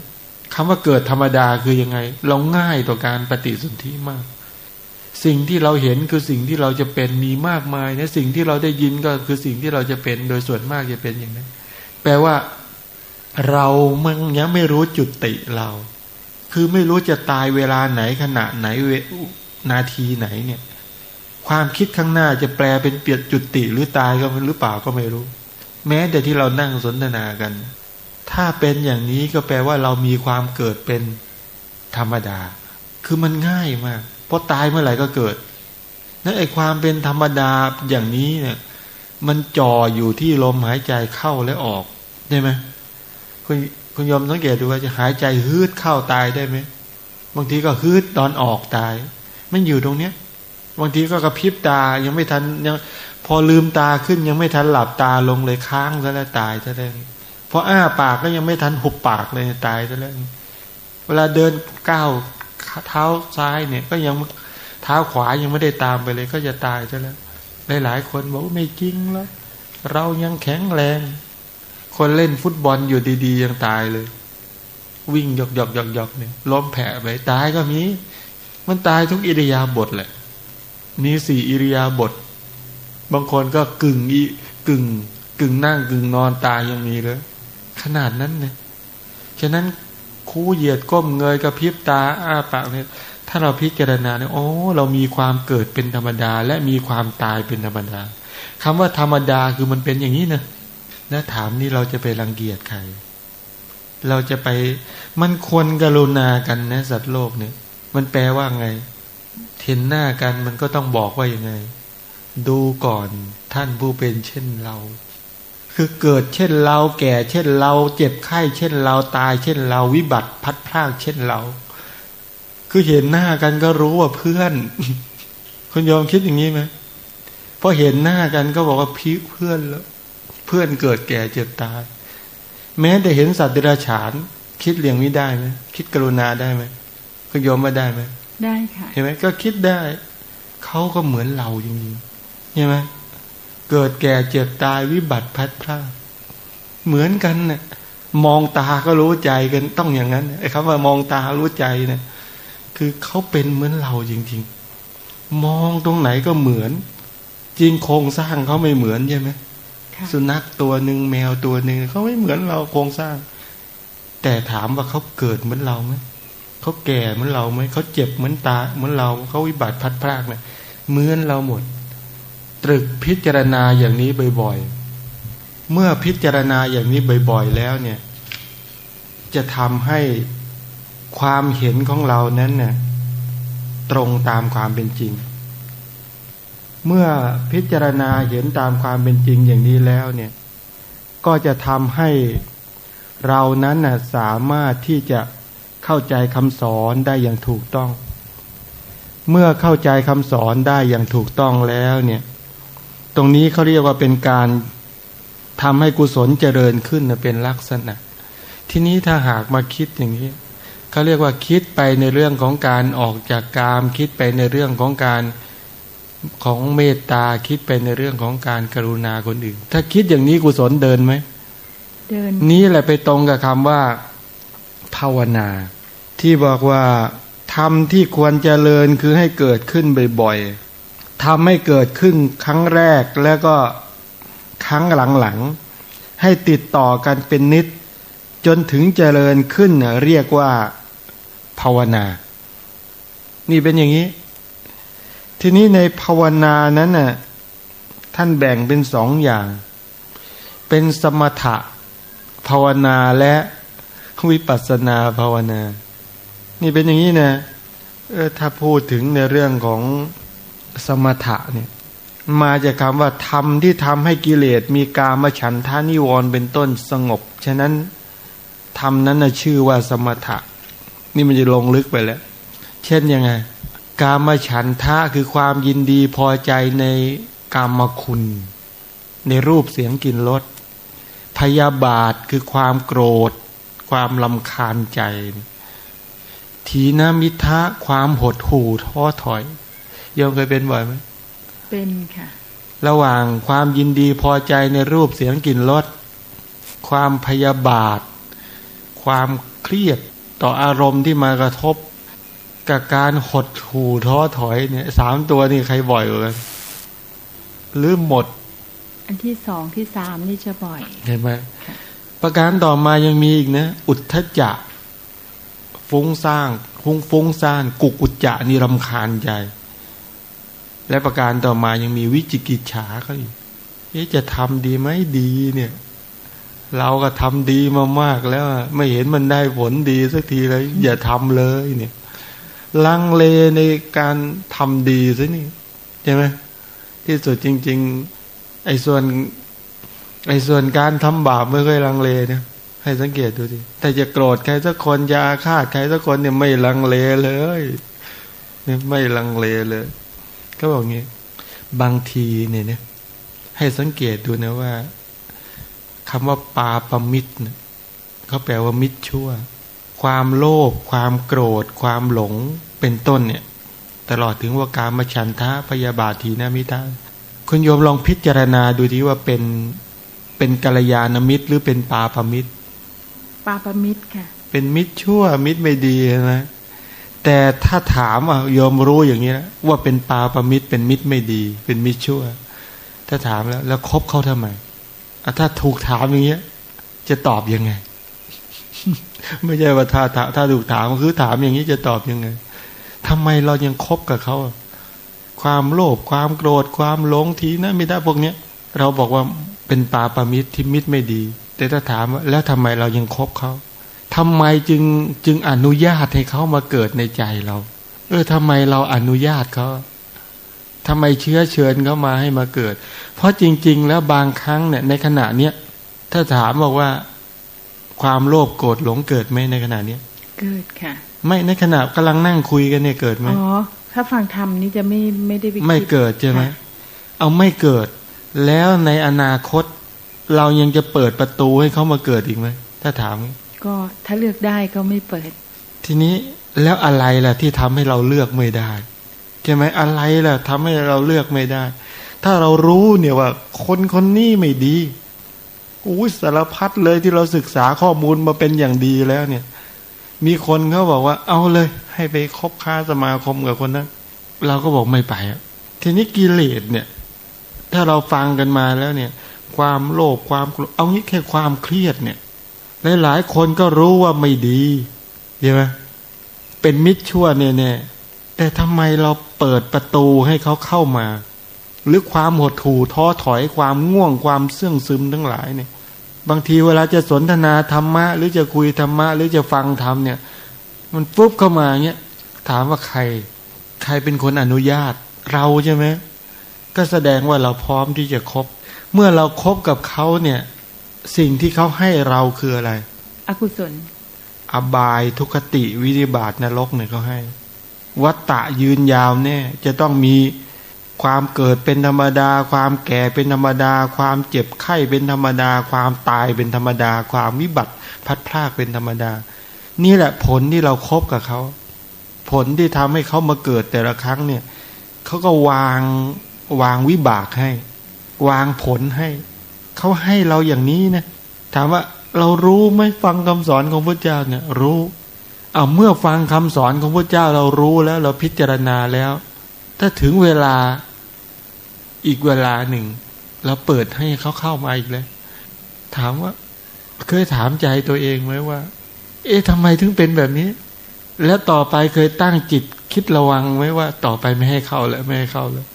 คำว่าเกิดธรรมดาคือยังไง เราง่ายต่อการปฏิสนธิมาก สิ่งที่เราเห็นคือสิ่งที่เราจะเป็นมีมากมายนะสิ่งที่เราได้ยินก็คือสิ่งที่เราจะเป็นโดยส่วนมากจะเป็นอย่างนั้น แปลว่า เรามันยังไม่รู้จุดติเรา คือไม่รู้จะตายเวลาไหนขณะไหนเวนาทีไหนเนี่ย ความคิดข้างหน้าจะแปลเป็นเปลี่ยนจุดติหรือตายก็หรือเปล่าก็ไม่รู้ แม้แต่ที่เรานั่งสนทนากัน ถ้าเป็นอย่างนี้ก็แปลว่าเรามีความเกิดเป็นธรรมดา คือมันง่ายมาก เพราะตายเมื่อไหร่ก็เกิดนั่นไอความเป็นธรรมดาอย่างนี้เนี่ย มันจ่ออยู่ที่ลมหายใจเข้าและออกใช่ไหมคุณคุณยมสังเกตดูว่าจะหายใจฮืดเข้าตายได้ไหมบางทีก็ฮืดตอนออกตาย มันอยู่ตรงเนี้ยบางทีก็กระพริบตายังไม่ทันยัง พอลืมตาขึ้นยังไม่ทันหลับตาลงเลยค้างซะแล้วตายซะแล้วพออ้าปากก็ยังไม่ทันหุบปากเลยตายซะแล้วเวลาเดินก้าวเท้าซ้ายเนี่ย ก็ยังเท้าขวายังไม่ได้ตามไปเลย ก็จะตายซะแล้วหลายๆคนบอกไม่จริงแล้วเรายังแข็งแรง คนเล่นฟุตบอลอยู่ดีๆยังตายเลย วิ่งหยอกหยอกหยอกหยอกเนี่ยล้มแผลไปตายก็มี มันตายทุกอิริยาบถแหละมีสี่อิริยาบถ บางคนก็กึ่งอีกึ่ง กึ่งนั่งกึ่งนอนตายยังมีเลย ขนาดนั้นเนี่ยฉะนั้นคู่เหยียดก้มเงยกระพริบตาอ้าปากเนี่ยถ้าเราพิจารณาเนี่ยโอ้เรามีความเกิดเป็นธรรมดา และมีความตายเป็นธรรมดาคำว่าธรรมดาคือมันเป็นอย่างนี้นะนะถามนี่เราจะไปรังเกียจใคร เราจะไปมันควรกรุณากันนะสัตว์โลกเนี่ย มันแปลว่าไงเห็นหน้ากันมันก็ต้องบอกว่าอยังไง ดูก่อนท่านผู้เป็นเช่นเรา คือเกิดเช่นเราแก่เช่นเราเจ็บไข้เช่นเราตายเช่นเราวิบัติพัดพลาดเช่นเรา คือเห็นหน้ากันก็รู้ว่าเพื่อน คุณยอมคิดอย่างนี้ไหมพอเห็นหน้ากันก็บอกว่าพี่เพื่อนแล้ว เพื่อนเกิดแก่เจ็บตาย แม้แต่เห็นสัตว์เดรัจฉาน คิดเลี่ยงไม่ได้ไหมคิดกรุณาได้ไหมคุณยอมมาได้ไหม
ได้ค่ะ
เห็นไหมก็คิดได้เขาก็เหมือนเราจริงๆใช่ไหมเกิดแก่เจ็บตายวิบัติพัดพลาดเหมือนกันเนะ่ยมองตาก็รู้ใจกันต้องอย่างนั้นไอ้คำว่ามองตารู้ใจเนะี่ยคือเขาเป็นเหมือนเราจริง ๆ มองตรงไหนก็เหมือน จริงโครงสร้างเขาไม่เหมือนใช่ไหมสุนัขตัวหนึ่งแมวตัวหนึ่งเขาไม่เหมือนเราโครงสร้าง แต่ถามว่าเขาเกิดเหมือนเราไหมเขาแก่เหมือนเราไหมเขาเจ็บเหมือนตาเหมือนเราเขาวิบัติพัดพลากเนี่ยเหมือนเราหมด ตรึกพิจารณาอย่างนี้บ่อยๆ เมื่อพิจารณาอย่างนี้บ่อยๆ แล้วเนี่ย จะทำให้ความเห็นของเรานั้นเนี่ยตรงตามความเป็นจริง เมื่อพิจารณาเห็นตามความเป็นจริงอย่างนี้แล้วเนี่ย ก็จะทำให้เรานั้นน่ะสามารถที่จะเข้าใจคำสอนได้อย่างถูกต้อง เมื่อเข้าใจคำสอนได้อย่างถูกต้องแล้วเนี่ย รงนี้เขาเรียกว่าเป็นการทำให้กุศลเจริญขึ้นเป็นลักษณะ ทีนี้ถ้าหากมาคิดอย่างนี้เขาเรียกว่าคิดไปในเรื่องของการออกจากกาม คิดไปในเรื่องของการของเมตตาคิดไปในเรื่องของการกรุณาคนอื่น ถ้าคิดอย่างนี้กุศลเดินไหม
เดิน
นี้แหละไปตรงกับคำว่า ภาวนา ที่บอกว่าทำที่ควรเจริญคือให้เกิดขึ้นบ่อยๆ ทำให้เกิดขึ้นครั้งแรกแล้วก็ครั้งหลังๆ ให้ติดต่อกันเป็นนิด จนถึงเจริญขึ้นเรียกว่าภาวนา นี่เป็นอย่างนี้ ทีนี้ในภาวนานั้นน่ะท่านแบ่งเป็นสองอย่าง เป็นสมถะภาวนาและวิปัสนาภาวนา นี่เป็นอย่างนี้นะเออถ้าพูดถึงในเรื่องของ สมถะเนี่ยมาจากคำว่าทำที่ทำให้กิเลสมีกามฉันทานิวรณ์เป็นต้นสงบ ฉะนั้นทำนั้นนะชื่อว่าสมถะ นี่มันจะลงลึกไปแล้ว เช่นยังไง กามฉันทะคือความยินดีพอใจในกามคุณ ในรูปเสียงกลิ่นรสพยาบาทคือความโกรธ ความลำคาญใจ ทีนามิทะความหดหู่ท้อถอย ยอมเคยเป็นบ่อยไหม
เป็นค่ะ
ระหว่างความยินดีพอใจในรูปเสียงกลิ่นรสความพยาบาท ความเครียดต่ออารมณ์ที่มากระทบ กับการหดหู่ท้อถอยเนี่ยสามตัวนี่ใครบ่อยกว่ากันหรือหมด
อันที่สองที่สามนี่จะบ่อย
เห็นไหมประการต่อมายังมีอีกนะ อุทธจะฟุ้งสร้างฟุ้งฟุ้งซ่านกุกอุจจะนิรำคาญใจ และประการต่อมายังมีวิจิกิจฉาเขาอีกจะทำดีไหมดีเนี่ย เราก็ทำดีมามากแล้ว ไม่เห็นมันได้ผลดีสักทีเลย อย่าทำเลยเนี่ยลังเลในการทำดีซะนี่ใช่ไหมที่สุดจริง ๆ ไอ้ส่วน ไอ้ส่วนการทำบาปไม่เคยลังเลเนี่ยให้สังเกตดูสิแต่จะโกรธใครสักคนยาฆ่าใครสักคนเนี่ยไม่ลังเลเลย เนี่ยไม่ลังเลเลย ก็บอกงี้ บางทีเนี่ยเนี่ยให้สังเกตดูนะว่าคำว่าปาปมิตรเขาแปลว่ามิตรชั่ว ความโลภความโกรธ ความหลงเป็นต้นเนี่ย ตลอดถึงว่าการมาฉันทะพยาบาททีนามิตาคุณโยมลองพิจารณาดูที่ว่าเป็นเป็นกัลยาณมิตร หรือเป็นปาปมิตร
ปาปมิตรค่ะ
เป็นมิตรชั่วมิตรไม่ดีนะ แต่ถ้าถามอะยอมรู้อย่างนี้นะว่าเป็นปาประมิตรเป็นมิตรไม่ดี เป็นมิตรชั่ว ถ้าถามแล้ว แล้วคบเขาทำไมอะถ้าถูกถามอย่างเงี้ย จะตอบยังไง ไม่ใช่ว่าถ้าถ้าถ,าถูกถามคือถามอย่างนี้จะตอบยังไงทำไมเรายังคบกับเขาความโลภความโกรธความหลงทีนะไม่ได้พวกเนี้ยเราบอกว่าเป็นปาปามิตรที่มิตรไม่ดี แต่ถ้าถามว่าแล้วทำไมเรายังคบเขา ทำไมจึงจึงอนุญาตให้เขามาเกิดในใจเรา เออทำไมเราอนุญาตเขาทำไมเชื้อเชิญเขามาให้มาเกิด เพราะจริง ๆ แล้วบางครั้งเนี่ยในขณะเนี้ยถ้าถามบอกว่าความโลภโกรธหลงเกิดไหมในขณะเนี้ย
เกิดค่ะ
ไม่ในขณะกำลังนั่งคุยกันเนี่ยเกิดไหม
อ๋อถ้าฟังธรรมนี่จะไม่ไม่ได้ปคิ
ไม่เกิดใช่ไหม
ค่ะ
เอาไม่เกิด แล้วในอนาคต เรายังจะเปิดประตูให้เขามาเกิดอีกไหมถ้าถาม
ก็ถ้าเลือกได้ก็ไม่เปิด
ทีนี้แล้วอะไรล่ะที่ทำให้เราเลือกไม่ได้ใช่ไหมอะไรล่ะทำให้เราเลือกไม่ได้ ถ้าเรารู้เนี่ยว่า คนคนนี้ไม่ดีอู้สารพัดเลยที่เราศึกษาข้อมูลมาเป็นอย่างดีแล้วเนี่ย มีคนเขาบอกว่า เอาเลย ให้ไปคบค้าสมาคมกับคนนั้นเราก็บอกไม่ไปอะทีนี้กิเลสเนี่ย ถ้าเราฟังกันมาแล้วเนี่ย ความโลภความเอางี้แค่ความเครียดเนี่ย หลายๆคนก็รู้ว่าไม่ดีใช่ไหมเป็นมิตรชั่วเนี่ยแต่ทำไมเราเปิดประตูให้เขาเข้ามา หรือความหดหู่ท้อถอยความง่วงความเสื่องซึมทั้งหลายเนี่ย บางทีเวลาจะสนทนาธรรมะ หรือจะคุยธรรมะ หรือจะฟังธรรมเนี่ย มันปุ๊บเข้ามาเนี่ยถามว่าใคร ใครเป็นคนอนุญาตเราใช่ไหมก็แสดงว่าเราพร้อมที่จะคบ เมื่อเราครบกับเขาเนี่ย สิ่งที่เขาให้เราคืออะไร
อกุศล
อบายทุกขติวิริบาตนรกเนี่ยเขาให้ วัตตะยืนยาวเนี่ยจะต้องมีความเกิดเป็นธรรมดา ความแก่เป็นธรรมดา ความเจ็บไข้เป็นธรรมดา ความตายเป็นธรรมดา ความวิบัติพัดพลากเป็นธรรมดา นี่แหละผลที่เราครบกับเขาผลที่ทำให้เขามาเกิดแต่ละครั้งเนี่ยเขาก็วางวางวิบากให้ วางผลให้ เขาให้เราอย่างนี้นะถามว่าเรารู้ไหมฟังคำสอนของพระเจ้าเนี่ย รู้เอาเมื่อฟังคำสอนของพระเจ้าเรารู้แล้ว เราพิจารณาแล้ว ถ้าถึงเวลาอีกเวลาหนึ่งเราเปิดให้เขาเข้ามาอีกแล้ว ถามว่า เคยถามใจตัวเองไหมว่า เอ๊ะทำไมถึงเป็นแบบนี้ แล้วต่อไปเคยตั้งจิตคิดระวังไหมว่า ต่อไปไม่ให้เข้าแล้วไม่ให้เข้าแล้ว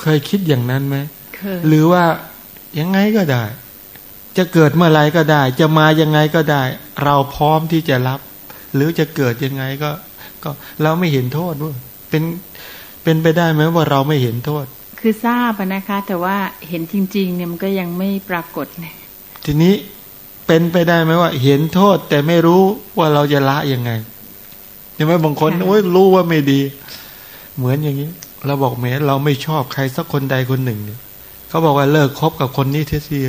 เคยคิดอย่างนั้นไหม
เคย
หรือว่า ยังไงก็ได้ จะเกิดเมื่อไรก็ได้ จะมายังไงก็ได้ เราพร้อมที่จะรับ หรือจะเกิดยังไงก็ ก็เราไม่เห็นโทษด้วยเป็นเป็นไปได้ไหมว่าเราไม่เห็นโทษ
คือทราบอะนะคะ แต่ว่าเห็นจริง ๆ เนี่ยมันก็ยังไม่ปรากฏเลย
ทีนี้เป็นไปได้ไหมว่า เห็นโทษแต่ไม่รู้ว่าเราจะละยังไงใช่ไหมบางคนโอ้ยรู้ว่าไม่ดี เหมือนอย่างนี้ เราบอกแม้เราไม่ชอบใครสักคนใดคนหนึ่งเนี่ย เขาบอกว่าเลิกคบกับคนนี้เทีย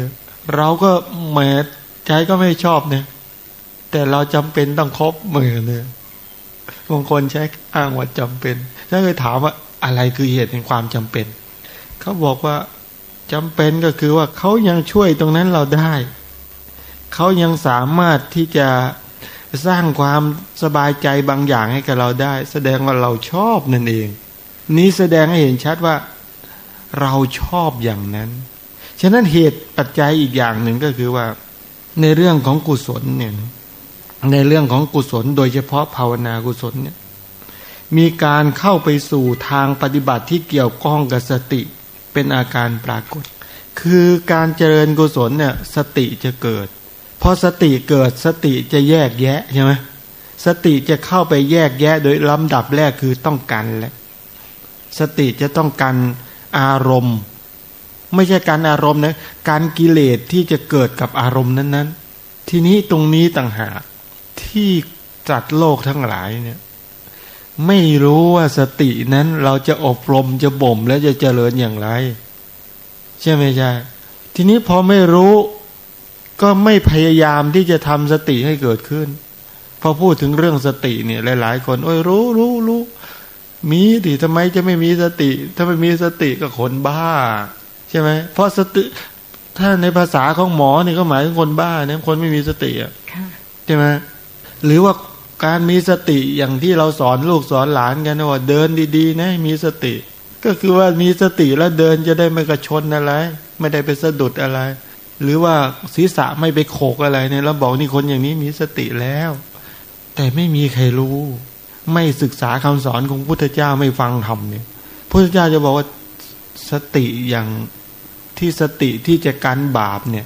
เราก็แหมใจก็ไม่ชอบเนี่ย แต่เราจำเป็นต้องคบเหมือนเนี่ยบางคนใช้อ้างว่าจำเป็นถ้าเคยถามว่าอะไรคือเหตุแห่งความจำเป็น เขาบอกว่าจำเป็นก็คือว่าเขายังช่วยตรงนั้นเราได้ เขายังสามารถที่จะสร้างความสบายใจบางอย่างให้กับเราได้ แสดงว่าเราชอบนั่นเอง นี้แสดงให้เห็นชัดว่า เราชอบอย่างนั้น ฉะนั้นเหตุปัจจัยอีกอย่างหนึ่งก็คือว่า ในเรื่องของกุศลเนี่ยในเรื่องของกุศล โดยเฉพาะภาวนากุศลเนี่ยมีการเข้าไปสู่ทางปฏิบัติที่เกี่ยวข้องกับสติเป็นอาการปรากฏ คือการเจริญกุศลเนี่ยสติจะเกิดพอสติเกิดสติจะแยกแยะใช่ไหมสติจะเข้าไปแยกแยะ โดยลำดับแรกคือต้องกันแหละสติจะต้องกัน อารมณ์ ไม่ใช่การอารมณ์นะการกิเลสที่จะเกิดกับอารมณ์นั้นๆ ทีนี้ตรงนี้ต่างหากที่จัดโลกทั้งหลายเนี่ยไม่รู้ว่าสตินั้นเราจะอบรมจะบ่มแล้วจะเจริญอย่างไร ใช่ไหมใช่ทีนี้พอไม่รู้ก็ไม่พยายามที่จะทำสติให้เกิดขึ้น พอพูดถึงเรื่องสติเนี่ยหลาย ๆ คน โอ้ยรู้รู้รู้ มีดิทำไมจะไม่มีสติ ถ้าไม่มีสติก็คนบ้า ใช่ไหมเพราะสติถ้าในภาษาของหมอเนี่ยก็หมายถึงคนบ้าเนี่ยคนไม่มีสติอะ
ค่ะ
ใช่ไหมหรือว่าการมีสติอย่างที่เราสอนลูกสอนหลานกันนะว่าเดินดีๆ นะ มีสติ ก็คือว่ามีสติแล้วเดินจะได้ไม่กระชนอะไร ไม่ได้ไปสะดุดอะไร หรือว่าศีรษะไม่ไปโขกอะไรเนี่ยเราบอกนี่คนอย่างนี้มีสติแล้ว แต่ไม่มีใครรู้ ไม่ศึกษาคำสอนของพุทธเจ้าไม่ฟังธรรมเนี่ยพุทธเจ้าจะบอกว่าสติอย่างที่สติที่จะกันบาปเนี่ย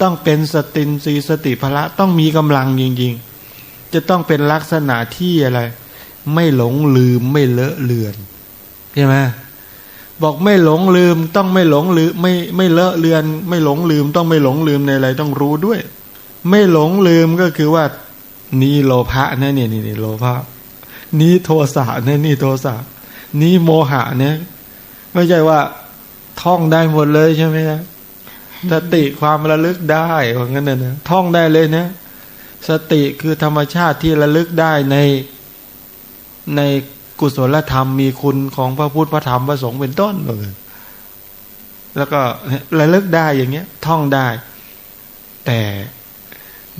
ต้องเป็นสตินสีสติพละต้องมีกำลังจริงๆ จะต้องเป็นลักษณะที่อะไร ไม่หลงลืมไม่เลอะเลือนใช่ไหมบอกไม่หลงลืมต้องไม่หลงลืมไม่ไม่เลอะเลือน ไม่หลงลืมต้องไม่หลงลืมในอะไรต้องรู้ด้วย ไม่หลงลืมก็คือว่า นี่โลภะนะเนี่ยนี่โลภะ นี่โทสะเนะนี่โทสะนี่โมหะเนี่ยไม่ใช่ว่าท่องได้หมดเลยใช่ไหมนะสติความระลึกได้เพราะงั้นนะท่องได้เลยนะสติคือธรรมชาติที่ระลึกได้ในในกุศลธรรมมีคุณของพระพุทธพระธรรมพระสงฆ์เป็นต้นเลยแล้วก็ระลึกได้อย่างเงี้ย ท่องได้ แต่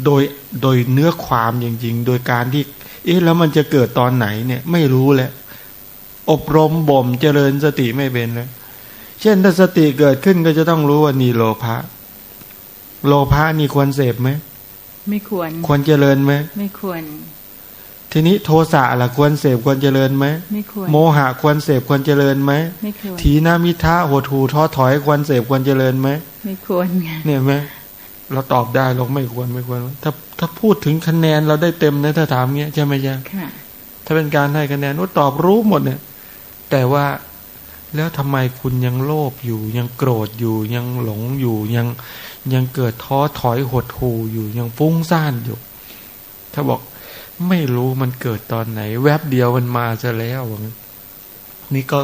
โดยโดยเนื้อความจริง ๆ โดยการที่ เอ๊ะแล้วมันจะเกิดตอนไหนเนี่ย ไม่รู้แหละ อบรมบ่มเจริญสติไม่เป็นเลยเช่นถ้าสติเกิดขึ้นก็จะต้องรู้ว่านี่โลภะโลภะนี่ควรเสพไหม
ไม่ควร
ควรเจริญไหม
ไม่ควร
ทีนี้โทสะล่ะควรเสพควรเจริญไหม
ไม่ควร
โมหะควรเสพควรเจริญไหม
ไม่ควร
ทีนามิทะโหทูท้อถอยควรเสพควรเจริญไหม
ไม่ควร
เนี่ยไหม เราตอบได้เราไม่ควรไม่ควร ถ้าถ้าพูดถึงคะแนนเราได้เต็มนะถ้าถามเงี้ยใช่ไหมจ๊ะถ้าเป็นการให้คะแนนว่าตอบรู้หมดเนี่ย แต่ว่าแล้วทำไมคุณยังโลภอยู่ ยังโกรธอยู่ ยังหลงอยู่ยังยังเกิดท้อถอยหดหูอยู่ยังฟุ้งซ่านอยู่ ถ้าบอกไม่รู้มันเกิดตอนไหน แวบเดียวมันมาจะแล้วนี่ก็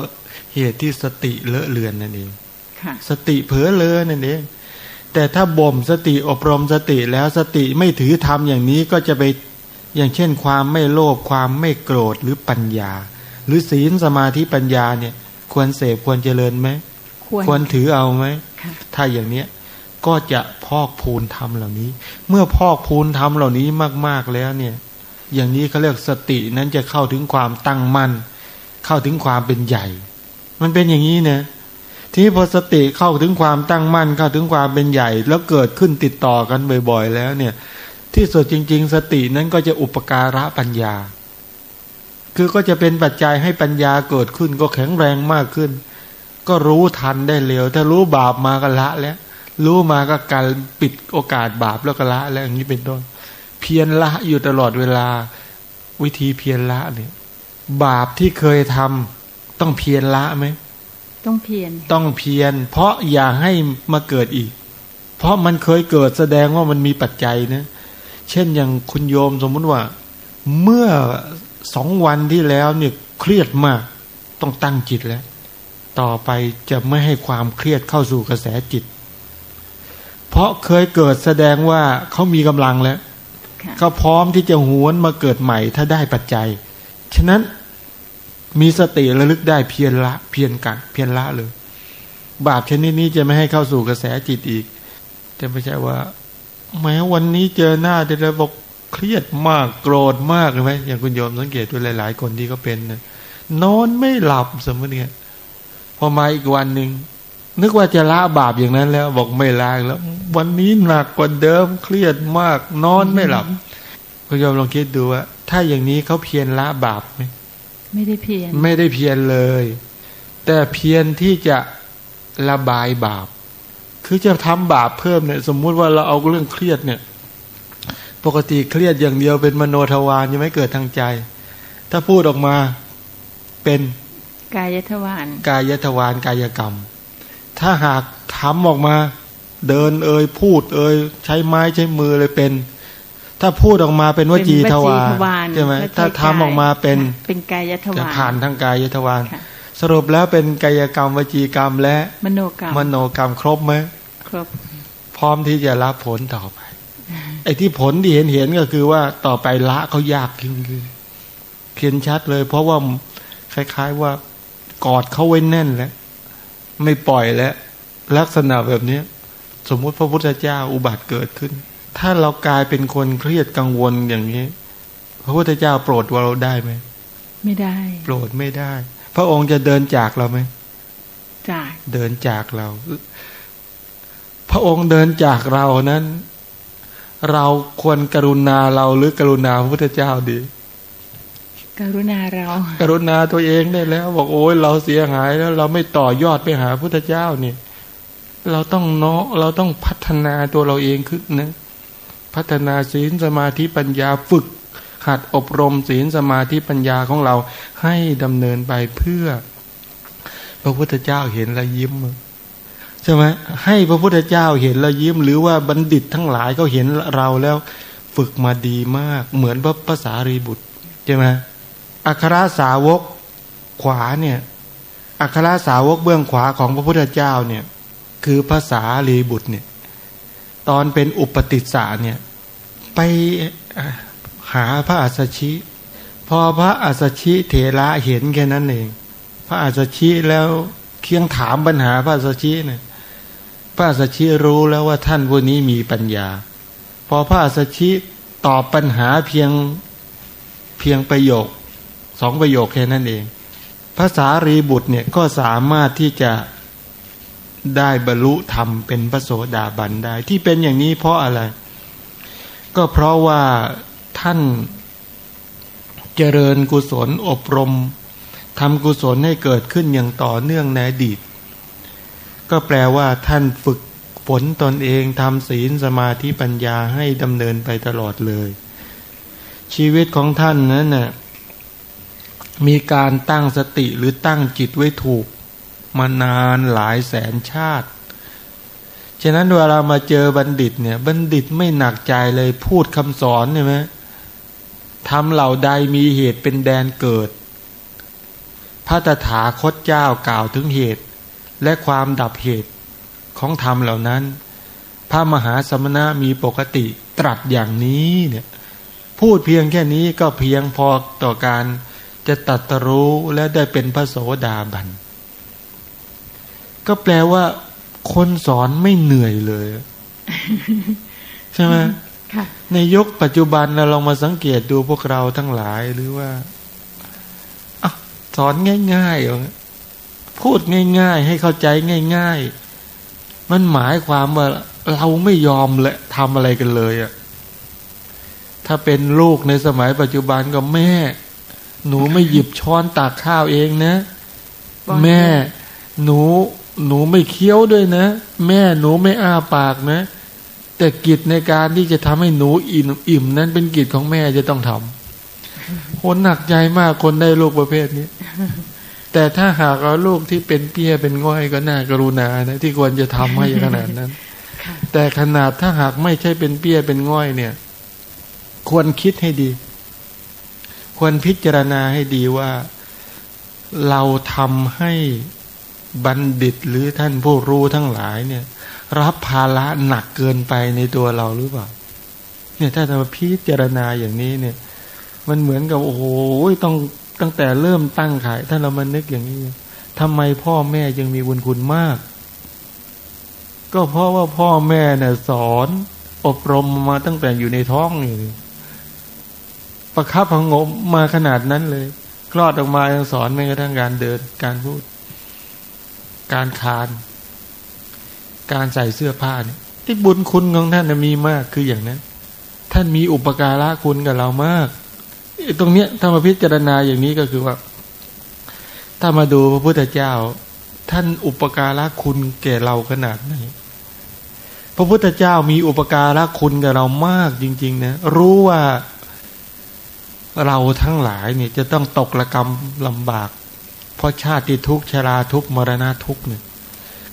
เหตุที่สติเลอะเลือนนั่นเองสติเผลอเลอนั่นเอง แต่ถ้าบ่มสติอบรมสติแล้วสติไม่ถือทำอย่างนี้ก็จะไปอย่างเช่นความไม่โลภความไม่โกรธหรือปัญญา หรือศีลสมาธิปัญญาเนี่ยควรเสพควรเจริญไหมควรถือเอาไหมถ้าอย่างเนี้ยก็จะพอกพูนทำเหล่านี้ เมื่อพอกพูนทำเหล่านี้มาก ๆแล้วเนี่ย อย่างนี้เขาเรียกสตินั้นจะเข้าถึงความตั้งมั่น เข้าถึงความเป็นใหญ่ มันเป็นอย่างนี้นะ ที่พอสติเข้าถึงความตั้งมั่นเข้าถึงความเป็นใหญ่ แล้วเกิดขึ้นติดต่อกันบ่อย ๆ แล้วเนี่ย ที่สุดจริง ๆ สตินั้นก็จะอุปการะปัญญา คือก็จะเป็นปัจจัยให้ปัญญาเกิดขึ้นก็แข็งแรงมากขึ้น ก็รู้ทันได้เร็ว ถ้ารู้บาปมาก็ละแล้ว รู้มาก็การปิดโอกาสบาปแล้วก็ละ แล้วอย่างนี้เป็นต้น เพียรละอยู่ตลอดเวลา วิธีเพียรละเนี่ย บาปที่เคยทำต้องเพียรละไหม
ต้องเพียร
ต้องเพียรเพราะอย่าให้มาเกิดอีก เพราะมันเคยเกิดแสดงว่ามันมีปัจจัยนะเช่นอย่างคุณโยมสมมุติว่า เมื่อสองวันที่แล้วเนี่ยเครียดมากต้องตั้งจิตแล้ว ต่อไปจะไม่ให้ความเครียดเข้าสู่กระแสจิต เพราะเคยเกิดแสดงว่าเขามีกำลังแล้วเขาพร้อมที่จะหวนมาเกิดใหม่ถ้าได้ปัจจัย ฉะนั้น มีสติระลึกได้เพียรละเพียรกันเพียรละเลย บาปชนิดนี้จะไม่ให้เข้าสู่กระแสจิตอีกแต่ไม่ใช่ว่า แม้วันนี้เจอหน้าเดี๋ยวบอกเครียดมากโกรธมากเลยไหมอย่างคุณโยมสังเกตดูหลาย ๆ คนที่เขาเป็นนอนไม่หลับสมมติเนี่ยพอมาอีกวันหนึ่งนึกว่าจะละบาปอย่างนั้นแล้ว บอกไม่ละแล้ว วันนี้หนักกว่าเดิมเครียดมาก นอนไม่หลับคุณโยมลองคิดดูว่า ถ้าอย่างนี้เขาเพียรละบาปไหม
ไม่ได้เพียร
ไม่ได้เพียรเลย แต่เพียรที่จะระบายบาป คือจะทำบาปเพิ่มเนี่ย สมมุติว่าเราเอาเรื่องเครียดเนี่ย ปกติเครียดอย่างเดียวเป็นมโนทวารยังไม่เกิดทางใจ ถ้าพูดออกมาเป็น
กายทวาร
กายทวารกายกรรม ถ้าหากทำออกมา เดินเอ่ยพูดเอ่ยใช้ไม้ใช้มือเลยเป็น ถ้าพูดออกมาเป็นวจีทวารใช่ไหมถ้าทำออกมาเป็น
เป็นกายทวาร
ผ่านทางกายทวารสรุปแล้วเป็นกายกรรมวจีกรรมและ
มโนกรรม
มโนกรรมครบไหม
ครบ
พร้อมที่จะรับผลต่อไป ไอ้ที่ผลที่เห็นเห็นก็คือว่าต่อไปละเขายากขึ้นเพียนชัดเลย เพราะว่าคล้าย ๆว่ากอดเขาไว้แน่นแล้ว ไม่ปล่อยแล้ว ลักษณะแบบเนี้ยสมมุติพระพุทธเจ้าอุบัติเกิดขึ้น ถ้าเรากลายเป็นคนเครียดกังวลอย่างนี้ พระพุทธเจ้าโปรดเราได้ไหม
ไม่ได้
โปรดไม่ได้ พระองค์จะเดินจากเราไหม
จาก
เดินจากเรา พระองค์เดินจากเรานั้น เราควรกรุณาเราหรือกรุณาพระพุทธเจ้าดี
กรุณาเรา
กรุณาตัวเองได้แล้ว บอกโอ้ยเราเสียหายแล้ว เราไม่ต่อยอดไปหาพุทธเจ้าเนี่ยเราต้องเนาะเราต้องพัฒนาตัวเราเองขึ้นนะ พัฒนาศีลสมาธิปัญญาฝึกหัดอบรมศีลสมาธิปัญญาของเราให้ดำเนินไปเพื่อ พระพุทธเจ้าเห็นและยิ้มใช่ไหมให้พระพุทธเจ้าเห็นและยิ้ม หรือว่าบัณฑิตทั้งหลายก็เห็นเราแล้ว ฝึกมาดีมาก เหมือนพระภาษารีบุตรใช่ไหมอัครสาวกขวาเนี่ยอัครสาวกเบื้องขวาของพระพุทธเจ้าเนี่ย คือภาษารีบุตรเนี่ย ตอนเป็นอุปติสสะเนี่ย ไปหาพระอัสสชิ พอพระอัสสชิเถระเห็นแค่นั้นเอง พระอัสสชิแล้วเคียงถามปัญหาพระอัสสชิเนี่ยพระอัสสชิรู้แล้วว่าท่านผู้นี้มีปัญญา พอพระอัสสชิตอบปัญหาเพียงเพียงประโยคสองประโยคแค่นั้นเองภาษารีบุตรเนี่ยก็สามารถที่จะ ได้บรรลุธรรมเป็นพระโสดาบันได้ ที่เป็นอย่างนี้เพราะอะไร ก็เพราะว่าท่านเจริญกุศลอบรมทำกุศลให้เกิดขึ้นอย่างต่อเนื่องในอดีต ก็แปลว่าท่านฝึกฝนตนเองทำศีลสมาธิปัญญาให้ดำเนินไปตลอดเลย ชีวิตของท่านนั้นน่ะมีการตั้งสติหรือตั้งจิตไว้ถูก มานานหลายแสนชาติ ฉะนั้นเวลามาเจอบัณฑิตเนี่ย บัณฑิตไม่หนักใจเลยพูดคำสอนใช่ไหมทำเหล่าใดมีเหตุเป็นแดนเกิด พระตถาคตเจ้ากล่าวถึงเหตุ และความดับเหตุของธรรมเหล่านั้น พระมหาสมณะมีปกติตรัสอย่างนี้เนี่ยพูดเพียงแค่นี้ก็เพียงพอต่อการจะตัดรู้และได้เป็นพระโสดาบัน ก็แปลว่าคนสอนไม่เหนื่อยเลย ใช่ไหมในยุคปัจจุบันเราลองมาสังเกตดูพวกเราทั้งหลายหรือว่าอสอนง่ายๆพูดง่าย ๆ ให้เข้าใจง่าย ๆ มันหมายความว่าเราไม่ยอมและทำอะไรกันเลยอะถ้าเป็นลูกในสมัยปัจจุบันก็แม่ หนูไม่หยิบช้อนตักข้าวเองนะ แม่ หนู หนูไม่เคี้ยวด้วยนะ แม่หนูไม่อ้าปากนะ แต่กิจในการที่จะทำให้หนูอิ่มอิ่มนั้นเป็นกิจของแม่จะต้องทำคนหนักใจมากคนได้ลูกประเภทนี้ แต่ถ้าหากเอาลูกที่เป็นเปี้ยเป็นง่อยก็น่ากรุณานะที่ควรจะทำให้ขนาดนั้น แต่ขนาดถ้าหากไม่ใช่เป็นเปี้ยเป็นง่อยเนี่ย ควรคิดให้ดี ควรพิจารณาให้ดีว่า เราทำให้ บัณฑิตหรือท่านผู้รู้ทั้งหลายเนี่ย รับภาระหนักเกินไปในตัวเราหรือเปล่า เนี่ยถ้าเราพิจารณาอย่างนี้เนี่ย มันเหมือนกับโอ้โหต้องตั้งแต่เริ่มตั้งขายถ้าเรามานึกอย่างนี้ทำไมพ่อแม่ยังมีบุญคุณมาก ก็เพราะว่าพ่อแม่เนี่ยสอนอบรมมาตั้งแต่อยู่ในท้องอยู่ประคับพงมมาขนาดนั้นเลย คลอดออกมายังสอนไม่กระทั่งการเดินการพูด การคาน การใส่เสื้อผ้าเนี่ยที่บุญคุณของท่านมีมากคืออย่างนั้น ท่านมีอุปการะคุณกับเรามากตรงเนี้ยถ้ามาพิจารณาอย่างนี้ก็คือว่า ถ้ามาดูพระพุทธเจ้า ท่านอุปการะคุณแก่เราขนาดไหนพระพุทธเจ้ามีอุปการะคุณกับเรามากจริง ๆ นะ รู้ว่าเราทั้งหลายเนี่ยจะต้องตกระกรรมลำบาก เพราะชาติทุกชราทุกมรณะทุกเนี่ย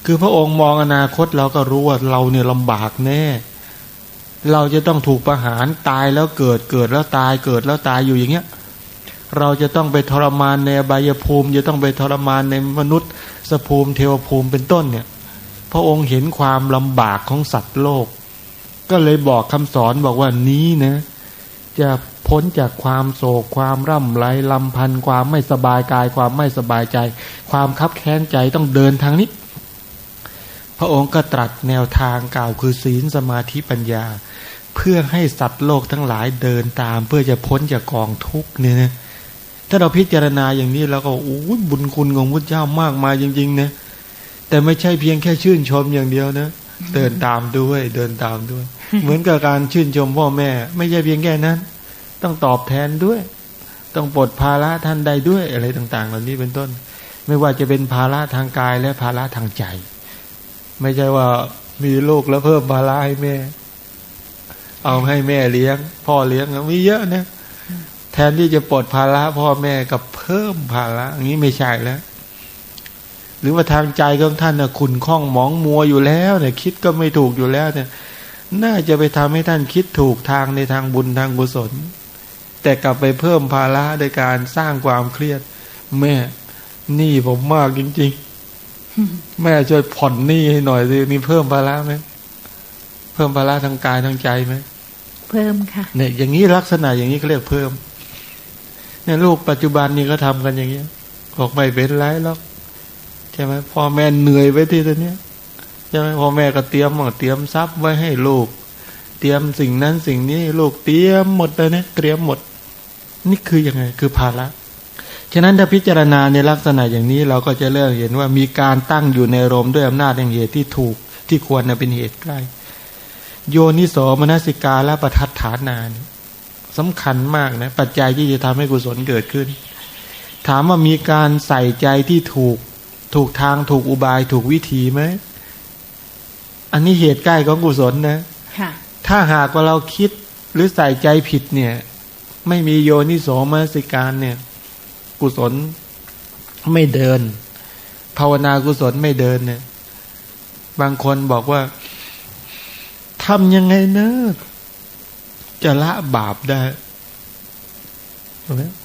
คือพระองค์มองอนาคตเราก็รู้ว่าเราเนี่ยลำบากแน่ เราจะต้องถูกประหารตายแล้วเกิดเกิดแล้วตายเกิดแล้วตายอยู่อย่างเงี้ย เราจะต้องไปทรมานในบายภูมิ จะต้องไปทรมานในมนุษย์สภูมิเทวภูมิเป็นต้นเนี่ย พระองค์เห็นความลำบากของสัตว์โลก ก็เลยบอกคำสอนบอกว่านี้นะ จะ พ้นจากความโศกความร่ำไรลำพันธ์ความไม่สบายกายความไม่สบายใจ ความคับแค้นใจต้องเดินทางนี้ พระองค์ก็ตรัสแนวทางกล่าวคือศีลสมาธิปัญญา เพื่อให้สัตว์โลกทั้งหลายเดินตาม เพื่อจะพ้นจากกองทุกข์เนี่ยนะถ้าเราพิจารณาอย่างนี้แล้วก็โอ้บุญคุณของพระเจ้ามากมายจริงๆนะแต่ไม่ใช่เพียงแค่ชื่นชมอย่างเดียวนะเดินตามด้วยเดินตามด้วย เหมือนกับการชื่นชมพ่อแม่ ไม่ใช่เพียงแค่นั้น ต้องตอบแทนด้วย ต้องปลดภาระท่านใดด้วยอะไรต่าง ๆ เหล่านี้เป็นต้น ไม่ว่าจะเป็นภาระทางกายและภาระทางใจ ไม่ใช่ว่ามีลูกแล้วเพิ่มภาระให้แม่ เอาให้แม่เลี้ยง พ่อเลี้ยงมีเยอะนะแทนที่จะปลดภาระพ่อแม่กับเพิ่มภาระอย่างนี้ไม่ใช่แล้ว หรือว่าทางใจของท่านนะขุนข้องหมองมัวอยู่แล้วเนี่ยคิดก็ไม่ถูกอยู่แล้วเนี่ย น่าจะไปทำให้ท่านคิดถูกทางในทางบุญทางกุศล แต่กลับไปเพิ่มภาระโดยการสร้างความเครียด แม่นี่ผมมากจริง ๆ แม่ช่วยผ่อนหนี้ให้หน่อยสินี่เพิ่มภาระไหมเพิ่มภาระทางกายทางใจไหม
เพิ่มค่ะ
เนี่ยอย่างนี้ลักษณะอย่างนี้เขาเรียกเพิ่มเนี่ยลูกปัจจุบันนี้ก็ทำกันอย่างเงี้ยบอกไม่เป็นไรหรอกใช่ไหมพ่อแม่เหนื่อยไว้ที่ตัวเนี้ยใช่ไหมพ่อแม่ก็เตรียมหมดเตรียมทรัพย์ไว้ให้ลูก เตรียมสิ่งนั้นสิ่งนี้ลูกเตรียมหมดเลยเนี่ยเตรียมหมด นี่คือยังไง คือภาระฉะนั้นถ้าพิจารณาในลักษณะอย่างนี้เราก็จะเริ่มเห็นว่ามีการตั้งอยู่ในรมด้วยอำนาจแห่งเหตุที่ถูกที่ควรเป็นเหตุใกล้ โยนิโสมนสิกาและประทัดฐานานสำคัญมากนะปัจจัยที่จะทำให้กุศลเกิดขึ้น ถามว่ามีการใส่ใจที่ถูกถูกทางถูกอุบายถูกวิธีไหมอันนี้เหตุใกล้ของกุศลนะถ้าหากว่าเราคิดหรือใส่ใจผิดเนี่ย ไม่มีโยนิโสมนสิการเนี่ย กุศลไม่เดิน ภาวนากุศลไม่เดินเนี่ย บางคนบอกว่าทำยังไงเนอะจะละบาปได้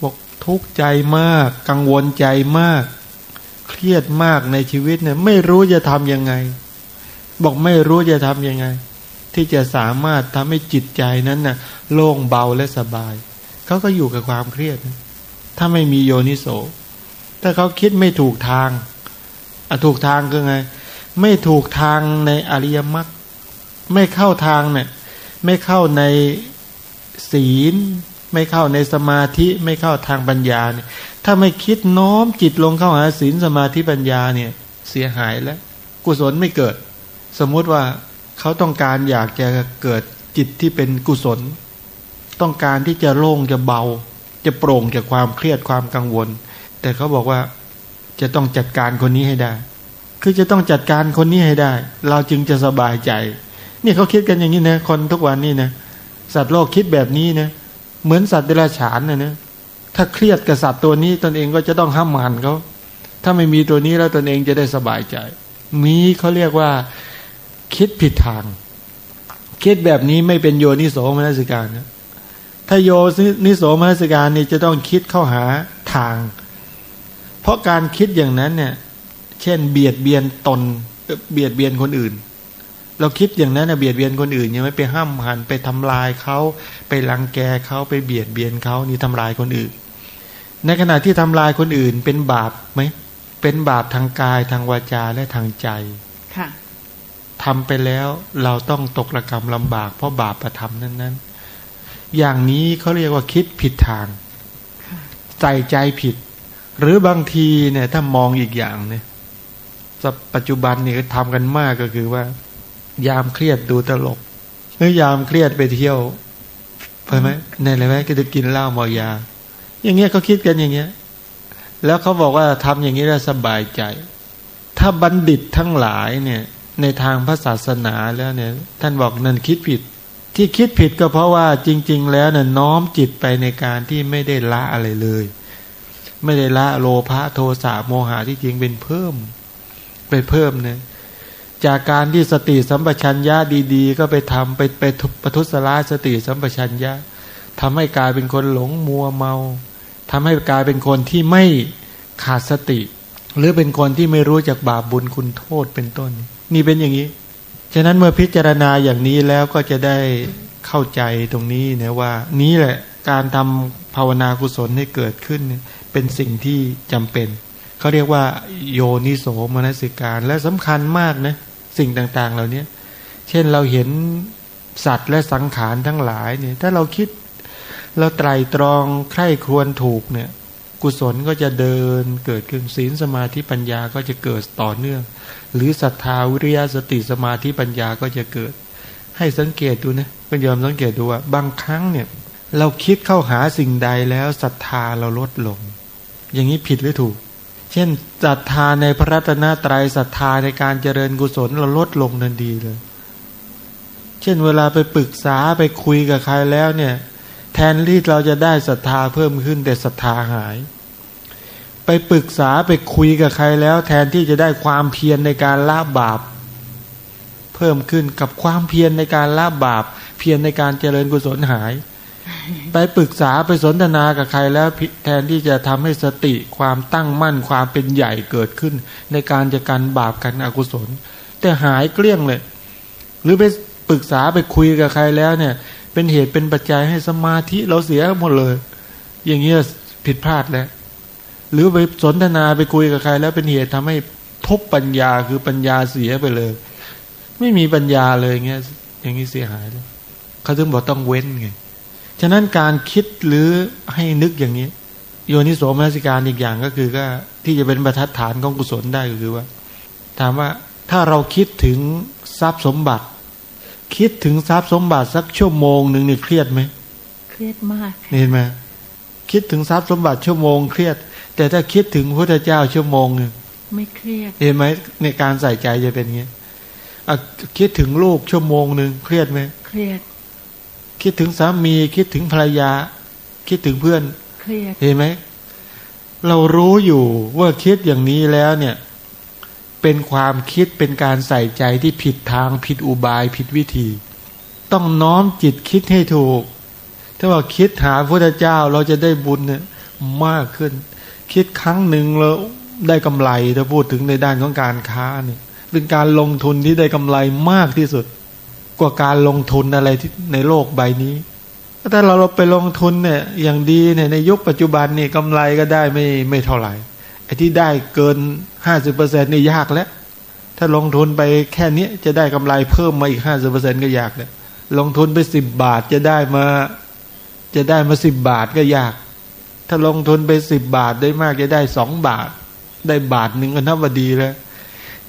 บอกทุกข์ใจมาก กังวลใจมาก เครียดมากในชีวิตเนี่ย ไม่รู้จะทำยังไง บอกไม่รู้จะทำยังไง ที่จะสามารถทำให้จิตใจนั้นน่ะ โล่งเบาและสบาย เขาก็อยู่กับความเครียด ถ้าไม่มีโยนิโส ถ้าเขาคิดไม่ถูกทางอะถูกทางคือไง ไม่ถูกทางในอริยมรรคไม่เข้าทางเนี่ย ไม่เข้าในศีล ไม่เข้าในสมาธิไม่เข้าทางปัญญาเนี่ย ถ้าไม่คิดน้อมจิตลงเข้าหาศีลสมาธิปัญญาเนี่ย เสียหายแล้ว กุศลไม่เกิด สมมุติว่าเขาต้องการอยากจะเกิดจิตที่เป็นกุศล ต้องการที่จะโล่งจะเบา จะโปร่งจากความเครียดความกังวล แต่เขาบอกว่าจะต้องจัดการคนนี้ให้ได้ คือจะต้องจัดการคนนี้ให้ได้ เราจึงจะสบายใจ นี่เขาคิดกันอย่างนี้นะคนทุกวันนี้นะสัตว์โลกคิดแบบนี้นะเหมือนสัตว์เดรัจฉานนะนะถ้าเครียดกับสัตว์ตัวนี้ตนเองก็จะต้องห้ามมันเขาถ้าไม่มีตัวนี้แล้วตนเองจะได้สบายใจ มีเขาเรียกว่าคิดผิดทาง คิดแบบนี้ไม่เป็นโยนิโสมนสิการนะ ถ้าโยนิโสมนสิการนี่จะต้องคิดเข้าหาทาง เพราะการคิดอย่างนั้นเนี่ย เช่นเบียดเบียนตน เบียดเบียนคนอื่น เราคิดอย่างนั้นนะเบียดเบียนคนอื่นยังไม่ไปห้ามหันไปทำลายเขาไปรังแกเขาไปเบียดเบียนเขานี่ทำลายคนอื่น ในขณะที่ทำลายคนอื่นเป็นบาปไหมเป็นบาปทางกายทางวาจาและทางใจค่ะทำไปแล้วเราต้องตกระกรรมลำบากเพราะบาปประทำนั้นนั้น อย่างนี้เขาเรียกว่าคิดผิดทาง ใส่ใจผิด หรือบางทีเนี่ยถ้ามองอีกอย่างเนี่ยปัจจุบันนี่ทำกันมากก็คือว่า ยามเครียดดูตลกหรือยามเครียดไปเที่ยวไปไหมในอะไรไหมก็จะกินเหล้าเมายา อย่างเงี้ยเขาคิดกันอย่างเงี้ย แล้วเขาบอกว่าทำอย่างนี้แล้วสบายใจ ถ้าบัณฑิตทั้งหลายเนี่ย ในทางพระศาสนาแล้วเนี่ย ท่านบอกนั่นคิดผิด ที่คิดผิดก็เพราะว่าจริง ๆ แล้วเนี่ยน้อมจิตไปในการที่ไม่ได้ละอะไรเลย ไม่ได้ละโลภะโทสะโมหะที่จริงเป็นเพิ่มไปเพิ่มเนี่ยจากการที่สติสัมปชัญญะดีๆ ก็ไปทำไปไปปทุสลาสติสัมปชัญญะทำให้กลายเป็นคนหลงมัวเมาทำให้กลายเป็นคนที่ไม่ขาดสติ หรือเป็นคนที่ไม่รู้จักบาปบุญคุณโทษเป็นต้น นี่เป็นอย่างนี้ ฉะนั้นเมื่อพิจารณาอย่างนี้แล้วก็จะได้เข้าใจตรงนี้นะว่า นี้แหละการทำภาวนากุศลให้เกิดขึ้นเป็นสิ่งที่จำเป็นเขาเรียกว่าโยนิโสมนสิการ และสำคัญมากนะสิ่งต่างๆเหล่านี้เช่นเราเห็นสัตว์และสังขารทั้งหลายเนี่ยถ้าเราคิดเราไตรตรองใคร่ควญถูกเนี่ย กุศลก็จะเดินเกิดขึ้นศีลสมาธิปัญญาก็จะเกิดต่อเนื่อง หรือศรัทธาวิริยะสติสมาธิปัญญาก็จะเกิด ให้สังเกตดูนะก็ยอมสังเกตดูว่า บางครั้งเนี่ยเราคิดเข้าหาสิ่งใดแล้วศรัทธาเราลดลง อย่างนี้ผิดหรือถูก เช่นศรัทธาในพระรัตนตรัยศรัทธาในการเจริญกุศลเราลดลงทันทีเลย เช่นเวลาไปปรึกษาไปคุยกับใครแล้วเนี่ยแทนที่เราจะได้ศรัทธาเพิ่มขึ้นแต่ศรัทธาหาย ไปปรึกษาไปคุยกับใครแล้ว แทนที่จะได้ความเพียรในการละบาป เพิ่มขึ้นกับความเพียรในการละบาป เพียรในการเจริญกุศลหาย ไปปรึกษาไปสนทนากับใครแล้วแทนที่จะทำให้สติความตั้งมั่นความเป็นใหญ่เกิดขึ้น ในการจะกันบาปกันอกุศล แต่หายเกลี้ยงเลย หรือไปปรึกษาไปคุยกับใครแล้วเนี่ย เป็นเหตุเป็นปัจจัยให้สมาธิเราเสียหมดเลย อย่างเงี้ยผิดพลาดแล้ว หรือไปสนทนาไปคุยกับใคร แล้วเป็นเหตุทำให้ทบปัญญาคือปัญญาเสียไปเลย ไม่มีปัญญาเลยเงี้ยอย่างนี้เสียหายเลยเขาถึงบอกต้องเว้นไงฉะนั้นการคิดหรือให้นึกอย่างนี้ โยนิโสมนสิการอีกอย่างก็คือก็ที่จะเป็นบรรทัดฐานของกุศลได้ก็คือว่า ถามว่าถ้าเราคิดถึงทรัพย์สมบัติ คิดถึงทรัพย์สมบัติสักชั่วโมงหนึ่งนี่เครียดไหม
เครียดมาก
เห็นไหมคิดถึงทรัพย์สมบัติชั่วโมงเครียด แต่ถ้าคิดถึงพระเจ้าชั่วโมงเนี่ย
ไม่เครียด
เห็นไหมในการใส่ใจจะเป็นอย่างนี้อะคิดถึงลูกชั่วโมงหนึ่งเครียดไหม
เครียด
คิดถึงสามีคิดถึงภรรยา คิดถึงเพื่อน
เครียด
เห็นไหมเรารู้อยู่ว่าคิดอย่างนี้แล้วเนี่ย เป็นความคิดเป็นการใส่ใจที่ผิดทางผิดอุบายผิดวิธี ต้องน้อมจิตคิดให้ถูก ถ้าว่าคิดหาพระเจ้าเราจะได้บุญเนี่ยมากขึ้น คิดครั้งหนึ่งเราได้กำไรถ้าพูดถึงในด้านของการค้าเนี่ยเป็นการลงทุนที่ได้กำไรมากที่สุด กว่าการลงทุนอะไรที่ในโลกใบนี้ถ้าเราเราไปลงทุนเนี่ยอย่างดีเนี่ยในยุคปัจจุบันนี่กำไรก็ได้ไม่ไม่เท่าไหร่ไอ้ที่ได้เกินห้าสิบเปอร์เซ็นนี่ยากแล้ว ถ้าลงทุนไปแค่นี้จะได้กำไรเพิ่มมาอีกห้าสิบเปอร์เซ็นก็ยากเลยลงทุนไปสิบบาทจะได้มา จะได้มาสิบบาทก็ยาก ถ้าลงทุนไปสิบบาทได้มากจะได้สองบาท ได้บาทหนึ่งก็นับว่าดีแล้ว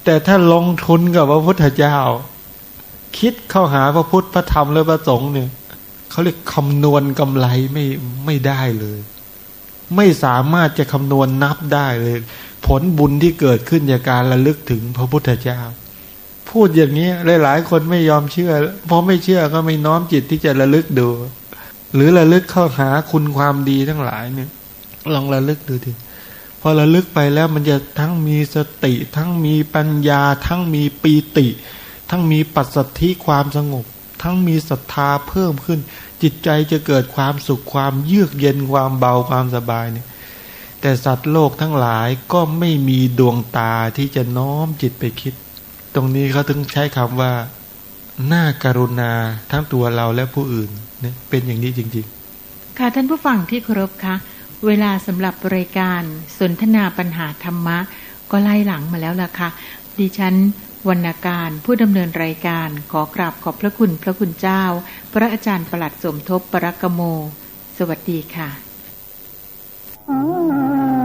แต่ถ้าลงทุนกับพระพุทธเจ้า คิดเข้าหาพระพุทธพระธรรมและพระสงฆ์เนี่ยเขาเรียกคำนวณกำไรไม่ไม่ได้เลย ไม่สามารถจะคำนวณนับได้เลย ผลบุญที่เกิดขึ้นจากการระลึกถึงพระพุทธเจ้า พูดอย่างนี้หลายๆคนไม่ยอมเชื่อพราะไม่เชื่อก็ไม่น้อมจิตที่จะระลึกดู หรือระลึกเข้าหาคุณความดีทั้งหลายเนี่ย ลองระลึกดูทีพอระลึกไปแล้วมันจะทั้งมีสติ ทั้งมีปัญญา ทั้งมีปีติ ทั้งมีปัสสัทธิความสงบ ทั้งมีศรัทธาเพิ่มขึ้น จิตใจจะเกิดความสุขความเยือกเย็นความเบาความสบายเนี่ยแต่สัตว์โลกทั้งหลายก็ไม่มีดวงตาที่จะน้อมจิตไปคิด ตรงนี้เขาถึงใช้คำว่าหน่าการุณาทั้งตัวเราและผู้อื่นเนี่ยเป็นอย่างนี้จริง ๆ
ค่ะท่านผู้ฟังที่เคารพคะ เวลาสำหรับรายการสนทนาปัญหาธรรมะ ก็ไล่หลังมาแล้วล่ะค่ะ ดิฉันวรรณการผู้ดำเนินรายการขอกราบขอบพระคุณพระคุณเจ้า พระอาจารย์ประหลัดสมทบปรกโม สวัสดีค่ะ
Oh